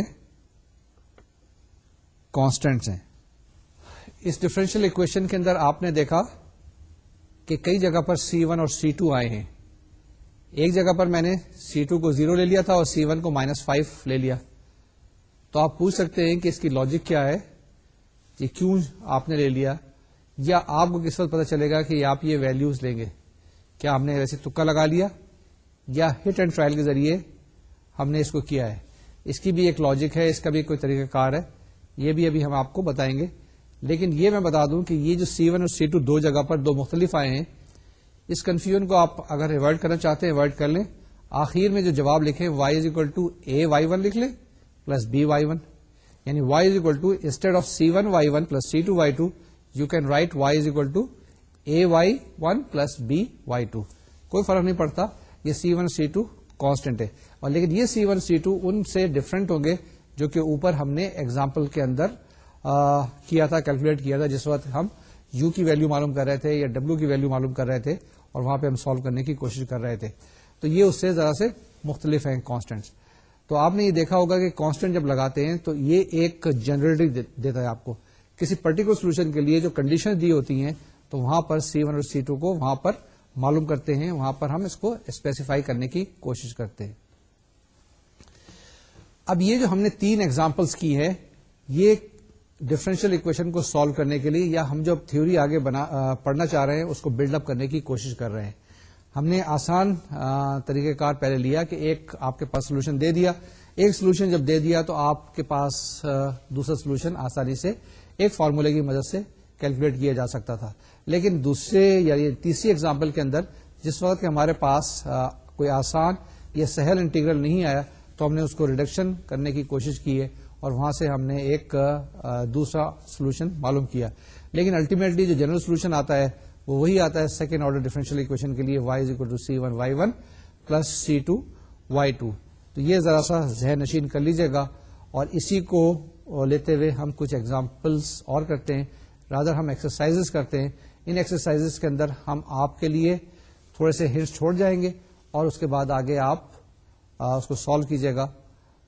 constants ہیں اس differential equation کے اندر آپ نے دیکھا کہ کئی جگہ پر سی ون اور سی ٹو آئے ہیں ایک جگہ پر میں نے سی ٹو کو زیرو لے لیا تھا اور سی ون کو مائنس فائیو لے لیا تو آپ پوچھ سکتے ہیں کہ اس کی لاجک کیا ہے یہ کیوں آپ نے لے لیا یا آپ کو کس وقت پتا چلے گا کہ آپ یہ ویلوز لیں گے کیا ہم نے ویسے تکا لگا لیا یا ہٹ اینڈ ٹرائل کے ذریعے ہم نے اس کو کیا ہے اس کی بھی ایک لاجک ہے اس کا بھی کوئی طریقہ کار ہے یہ بھی ابھی ہم آپ کو بتائیں گے لیکن یہ میں بتا دوں کہ یہ جو سی ون اور سی ٹو دو جگہ پر دو مختلف آئے ہیں اس کنفیوژن کو آپ اگر ایوائڈ کرنا چاہتے ہیں ایوائڈ کر لیں آخر میں جو جواب لکھے y is equal to a y one لکھ لیں پلس بی وائی ون یعنی y is equal to instead of c one y one plus c two y two you can write y is equal to a y one plus b y two کوئی فرق نہیں پڑتا یہ c one c two constant ہے اور لیکن یہ c one c two ان سے ڈفرینٹ ہوں گے جو کہ اوپر ہم نے ایگزامپل کے اندر آ, کیا تھا کیلکولیٹ کیا تھا جس وقت ہم یو کی ویلو معلوم کر رہے تھے یا ڈبلو کی ویلو معلوم کر رہے تھے اور وہاں پہ ہم سالو کرنے کی کوشش کر رہے تھے تو یہ اس سے ذرا سے مختلف ہیں کانسٹینٹ تو آپ نے یہ دیکھا ہوگا کہ کانسٹینٹ جب لگاتے ہیں تو یہ ایک جنرلٹی دیتا ہے آپ کو کسی پرٹیکولر سولوشن کے لیے جو کنڈیشن دی ہوتی ہیں تو وہاں پر سی ون اور سی ٹو کو وہاں پر معلوم کرتے ہیں وہاں پر ہم اس کو اسپیسیفائی کرنے کی کوشش کرتے ہیں اب یہ جو ہم نے تین ایگزامپلس کی ہے یہ ڈفرینشیل اکویشن کو سالو کرنے کے لیے یا ہم جو تھیوری آگے بنا پڑھنا چاہ رہے ہیں اس کو بلڈ اپ کرنے کی کوشش کر رہے ہیں ہم نے آسان طریقہ کار پہلے لیا کہ ایک آپ کے پاس سولوشن دے دیا ایک سولوشن جب دے دیا تو آپ کے پاس دوسرا سولوشن آسانی سے ایک فارمولے کی مدد سے کیلکولیٹ کیا جا سکتا تھا لیکن دوسرے یا تیسری اگزامپل کے اندر جس وقت کے ہمارے پاس کوئی آسان یا سہل انٹیگرل نہیں آیا تو ہم نے اس کو ریڈکشن کرنے کی کوشش کی ہے اور وہاں سے ہم نے ایک دوسرا سولوشن معلوم کیا لیکن الٹیمیٹلی جو جنرل سولوشن آتا ہے وہ وہی آتا ہے سیکنڈ آرڈر ڈیفرنشیل اکویشن کے لیے y is to c one y one plus c two y two تو یہ ذرا سا ذہن نشین کر لیجیے گا اور اسی کو لیتے ہوئے ہم کچھ ایگزامپلس اور کرتے ہیں رادر ہم ایکسرسائز کرتے ہیں ان ایکسرسائز کے اندر ہم آپ کے لیے تھوڑے سے ہنس چھوڑ جائیں گے اور اس کے بعد آگے آپ اس کو سالو کیجیے گا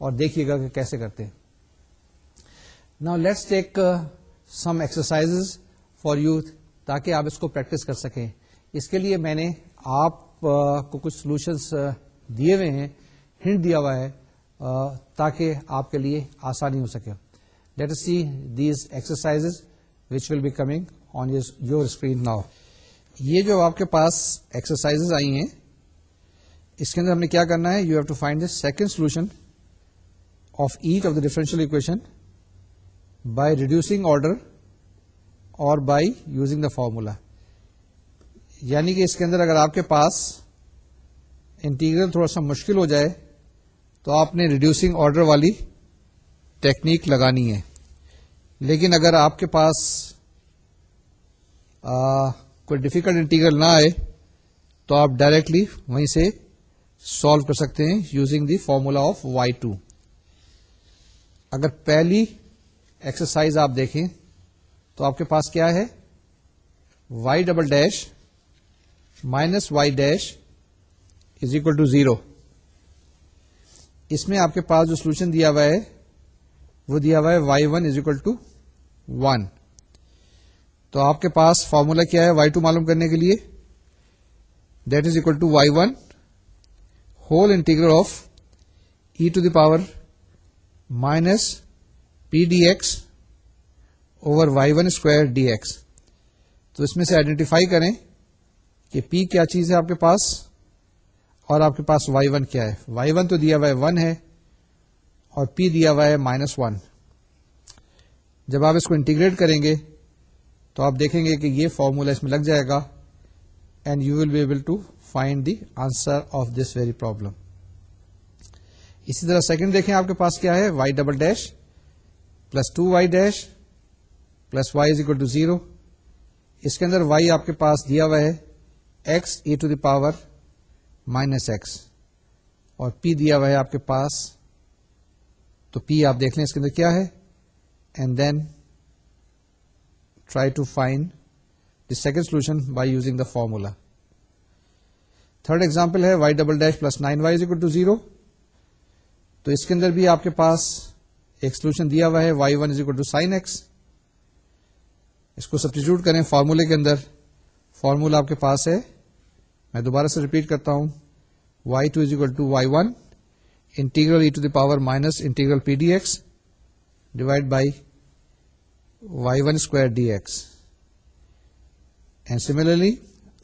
اور دیکھیے گا کہ کیسے کرتے ہیں نا let's take some exercise for youth تاکہ آپ اس کو پریکٹس کر سکیں اس کے لیے میں نے آپ uh, کو کچھ سولوشنس uh, دیے ہوئے ہیں ہنٹ دیا ہوا ہے uh, تاکہ آپ کے لیے آسانی ہو سکے let see these exercise which will be coming on your screen now یہ جو آپ کے پاس ایکسرسائز آئی ہیں اس کے اندر ہم نے کیا کرنا ہے you have to find the second solution of each of the differential equation by reducing order اور بائی یوزنگ دا فارمولا یعنی کہ اس کے اندر اگر آپ کے پاس انٹیگریل تھوڑا سا مشکل ہو جائے تو آپ نے ریڈیوسنگ آرڈر والی ٹیکنیک لگانی ہے لیکن اگر آپ کے پاس آ, کوئی ڈفیکلٹ انٹیگریل نہ آئے تو آپ ڈائریکٹلی وہیں سے سالو کر سکتے ہیں using the formula of y two اگر پہلی ایکسرسائز آپ دیکھیں تو آپ کے پاس کیا ہے y double dash minus y dash is equal to zero اس میں آپ کے پاس جو سولوشن دیا ہوا ہے وہ دیا ہوا ہے y one is equal to one تو آپ کے پاس فارمولا کیا ہے وائی ٹو معلوم کرنے کے لیے that is equal to y one whole integral of e to the power minus p d x over y one square d x تو اس میں سے آئیڈینٹیفائی کریں کہ پی کیا چیز ہے آپ کے پاس اور آپ کے پاس وائی ون کیا ہے وائی ون تو دیا ہوا ہے ون ہے اور پی دیا ہوا ہے مائنس ون جب آپ اس کو انٹیگریٹ کریں گے تو آپ دیکھیں گے کہ یہ فارمولا اس میں لگ جائے گا and you will be able to find the answer of this very problem اسی طرح سیکنڈ دیکھیں آپ کے پاس کیا ہے y double dash plus two y dash plus y is equal to zero اس کے اندر وائی آپ کے پاس دیا ہوا ہے x e to the power minus x اور پی دیا ہوا ہے آپ کے پاس تو پی آپ دیکھ لیں اس کے اندر کیا ہے and then try to find the second solution by using the formula third example ہے y double dash plus nine y is equal to zero تو اس کے اندر بھی آپ کے پاس ایک سولوشن دیا ہوا ہے y one is equal to sin x اس کو سبسٹیچیوٹ کریں فارمولہ کے اندر فارمولا آپ کے پاس ہے میں دوبارہ سے ریپیٹ کرتا ہوں y two is equal to y one integral e to the power minus integral p d x divide by y one square d x and similarly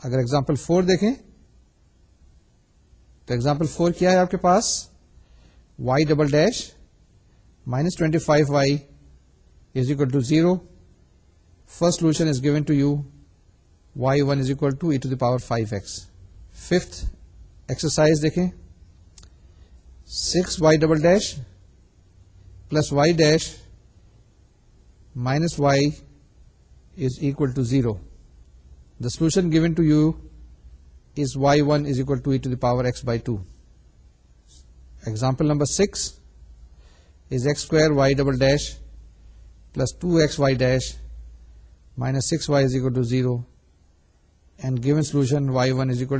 اگر ایگزامپل فور دیکھیں تو ایگزامپل فور کیا ہے آپ کے پاس y double dash minus twenty five y is equal to zero first solution is given to you y one is equal to e to the power five s fifth exercise دیکھیں six y double dash plus y dash minus y is equal to zero the solution given to you is y one is equal to e to the power x by two example number six six given given solution y one to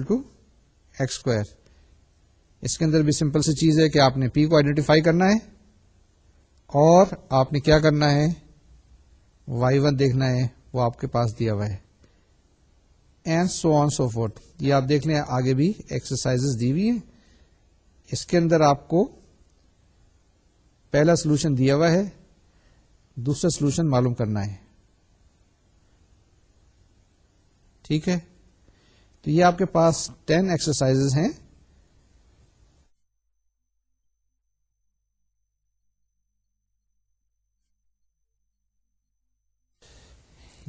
x square اس کے اندر بھی simple سی چیز ہے کہ آپ نے پی کو identify کرنا ہے اور آپ نے کیا کرنا ہے وائی ون دیکھنا ہے وہ آپ کے پاس دیا ہوا ہے and so on so forth یہ آپ دیکھ لیں آگے بھی ایکسرسائز دی ہوئی اس کے اندر آپ کو پہلا سولوشن دیا ہوا ہے دوسرا سولوشن معلوم کرنا ہے ٹھیک ہے تو یہ آپ کے پاس ٹین ایکسرسائز ہیں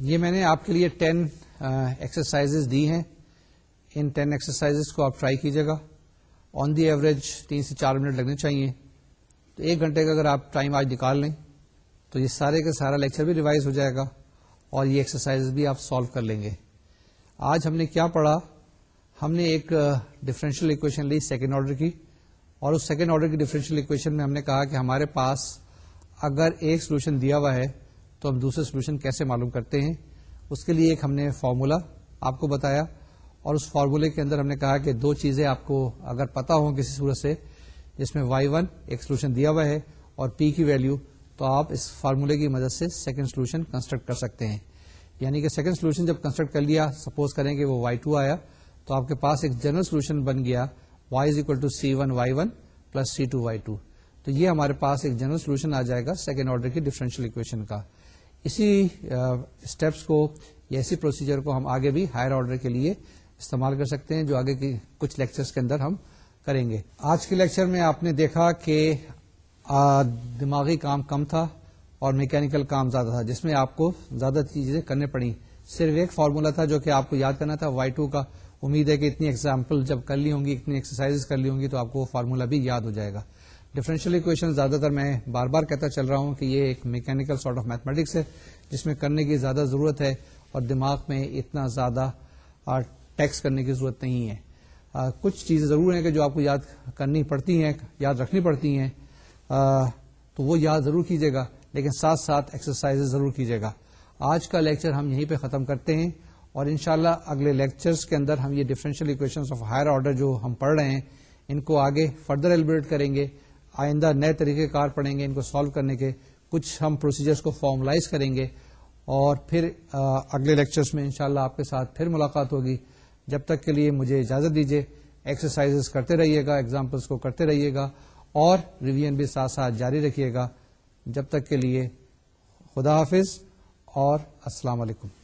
یہ میں نے آپ کے لیے ٹین ایکسرسائز دی ہیں ان ٹین ایکسرسائز کو آپ ٹرائی کیجیے گا آن دی ایوریج تین سے چار منٹ لگنے چاہیے ایک گھنٹے کا اگر آپ ٹائم آج نکال لیں تو یہ سارے کا سارا لیکچر بھی ریوائز ہو جائے گا اور یہ ایکسرسائز بھی آپ سالو کر لیں گے آج ہم نے کیا پڑھا ہم نے ایک ڈفرینشیل اکویشن لی سیکنڈ آرڈر کی اور اس سیکنڈ آرڈر کی ڈفرینشیل اکویشن میں ہم نے کہا کہ ہمارے پاس اگر ایک سولوشن دیا ہوا ہے تو ہم دوسرے سولوشن کیسے معلوم کرتے ہیں اس کے لیے ایک ہم نے فارمولا آپ کو بتایا اور اس فارمولے کے اندر ہم نے کہا کہ دو چیزیں آپ کو اگر پتا ہوں کسی صورت سے جس میں وائی ون ایک سولوشن دیا ہوا ہے اور پی کی ویلو تو آپ اس فارمولے کی مدد سے سیکنڈ سولوشن کنسٹرکٹ کر سکتے ہیں یعنی کہ سیکنڈ سولوشن جب کنسٹرکٹ کر لیا سپوز کریں کہ وہ وائی ٹو آیا تو آپ کے پاس ایک جنرل سولوشن بن گیا y is equal to c one y one plus c two y two تو یہ ہمارے پاس ایک جنرل سولوشن آ جائے گا سیکنڈ آرڈر کی ڈفرینشیل اکویشن کا اسی اسٹیپس کو یا اسی پروسیجر کو ہم آگے بھی ہائر آرڈر کے لیے استعمال کر سکتے ہیں جو آگے کی کچھ لیکچرس کے اندر ہم کریں گے آج کے لیکچر میں آپ نے دیکھا کہ دماغی کام کم تھا اور میکینکل کام زیادہ تھا جس میں آپ کو زیادہ چیزیں کرنے پڑی صرف ایک فارمولا تھا جو کہ آپ کو یاد کرنا تھا وائی ٹو کا امید ہے کہ اتنی ایگزامپل جب کر لی ہوں گی اتنی ایکسرسائز کر لی ہوں گی تو آپ کو وہ فارمولا بھی یاد ہو جائے گا ڈفرینشیل اکویشن زیادہ تر میں بار بار کہتا چل رہا ہوں کہ یہ ایک میکینکل سارٹ آف میتھمیٹکس ہے جس میں کرنے کی زیادہ ضرورت ہے اور دماغ میں اتنا زیادہ ٹیکس کرنے کی ضرورت نہیں ہے کچھ چیزیں ضرور ہیں کہ جو آپ کو یاد کرنی پڑتی ہیں یاد رکھنی پڑتی ہیں تو وہ یاد ضرور کیجیے گا لیکن ساتھ ساتھ ایکسرسائز ضرور کیجیے گا آج کا لیکچر ہم یہیں پہ ختم کرتے ہیں اور انشاءاللہ اگلے لیکچرز کے اندر ہم یہ differential equation of higher order جو ہم پڑھ رہے ہیں ان کو آگے فردر ایلیبریٹ کریں گے آئندہ نئے طریقے کار پڑھیں گے ان کو سالو کرنے کے کچھ ہم پروسیجرز کو فارملائز کریں گے اور پھر اگلے لیکچرز میں انشاءاللہ شاء آپ کے ساتھ پھر ملاقات ہوگی جب تک کے لیے مجھے اجازت دیجیے ایکسرسائز کرتے رہیے گا ایگزامپلس کو کرتے رہیے گا اور ریویژن بھی ساتھ ساتھ جاری رکھیے گا جب تک کے لیے خدا حافظ اور السلام علیکم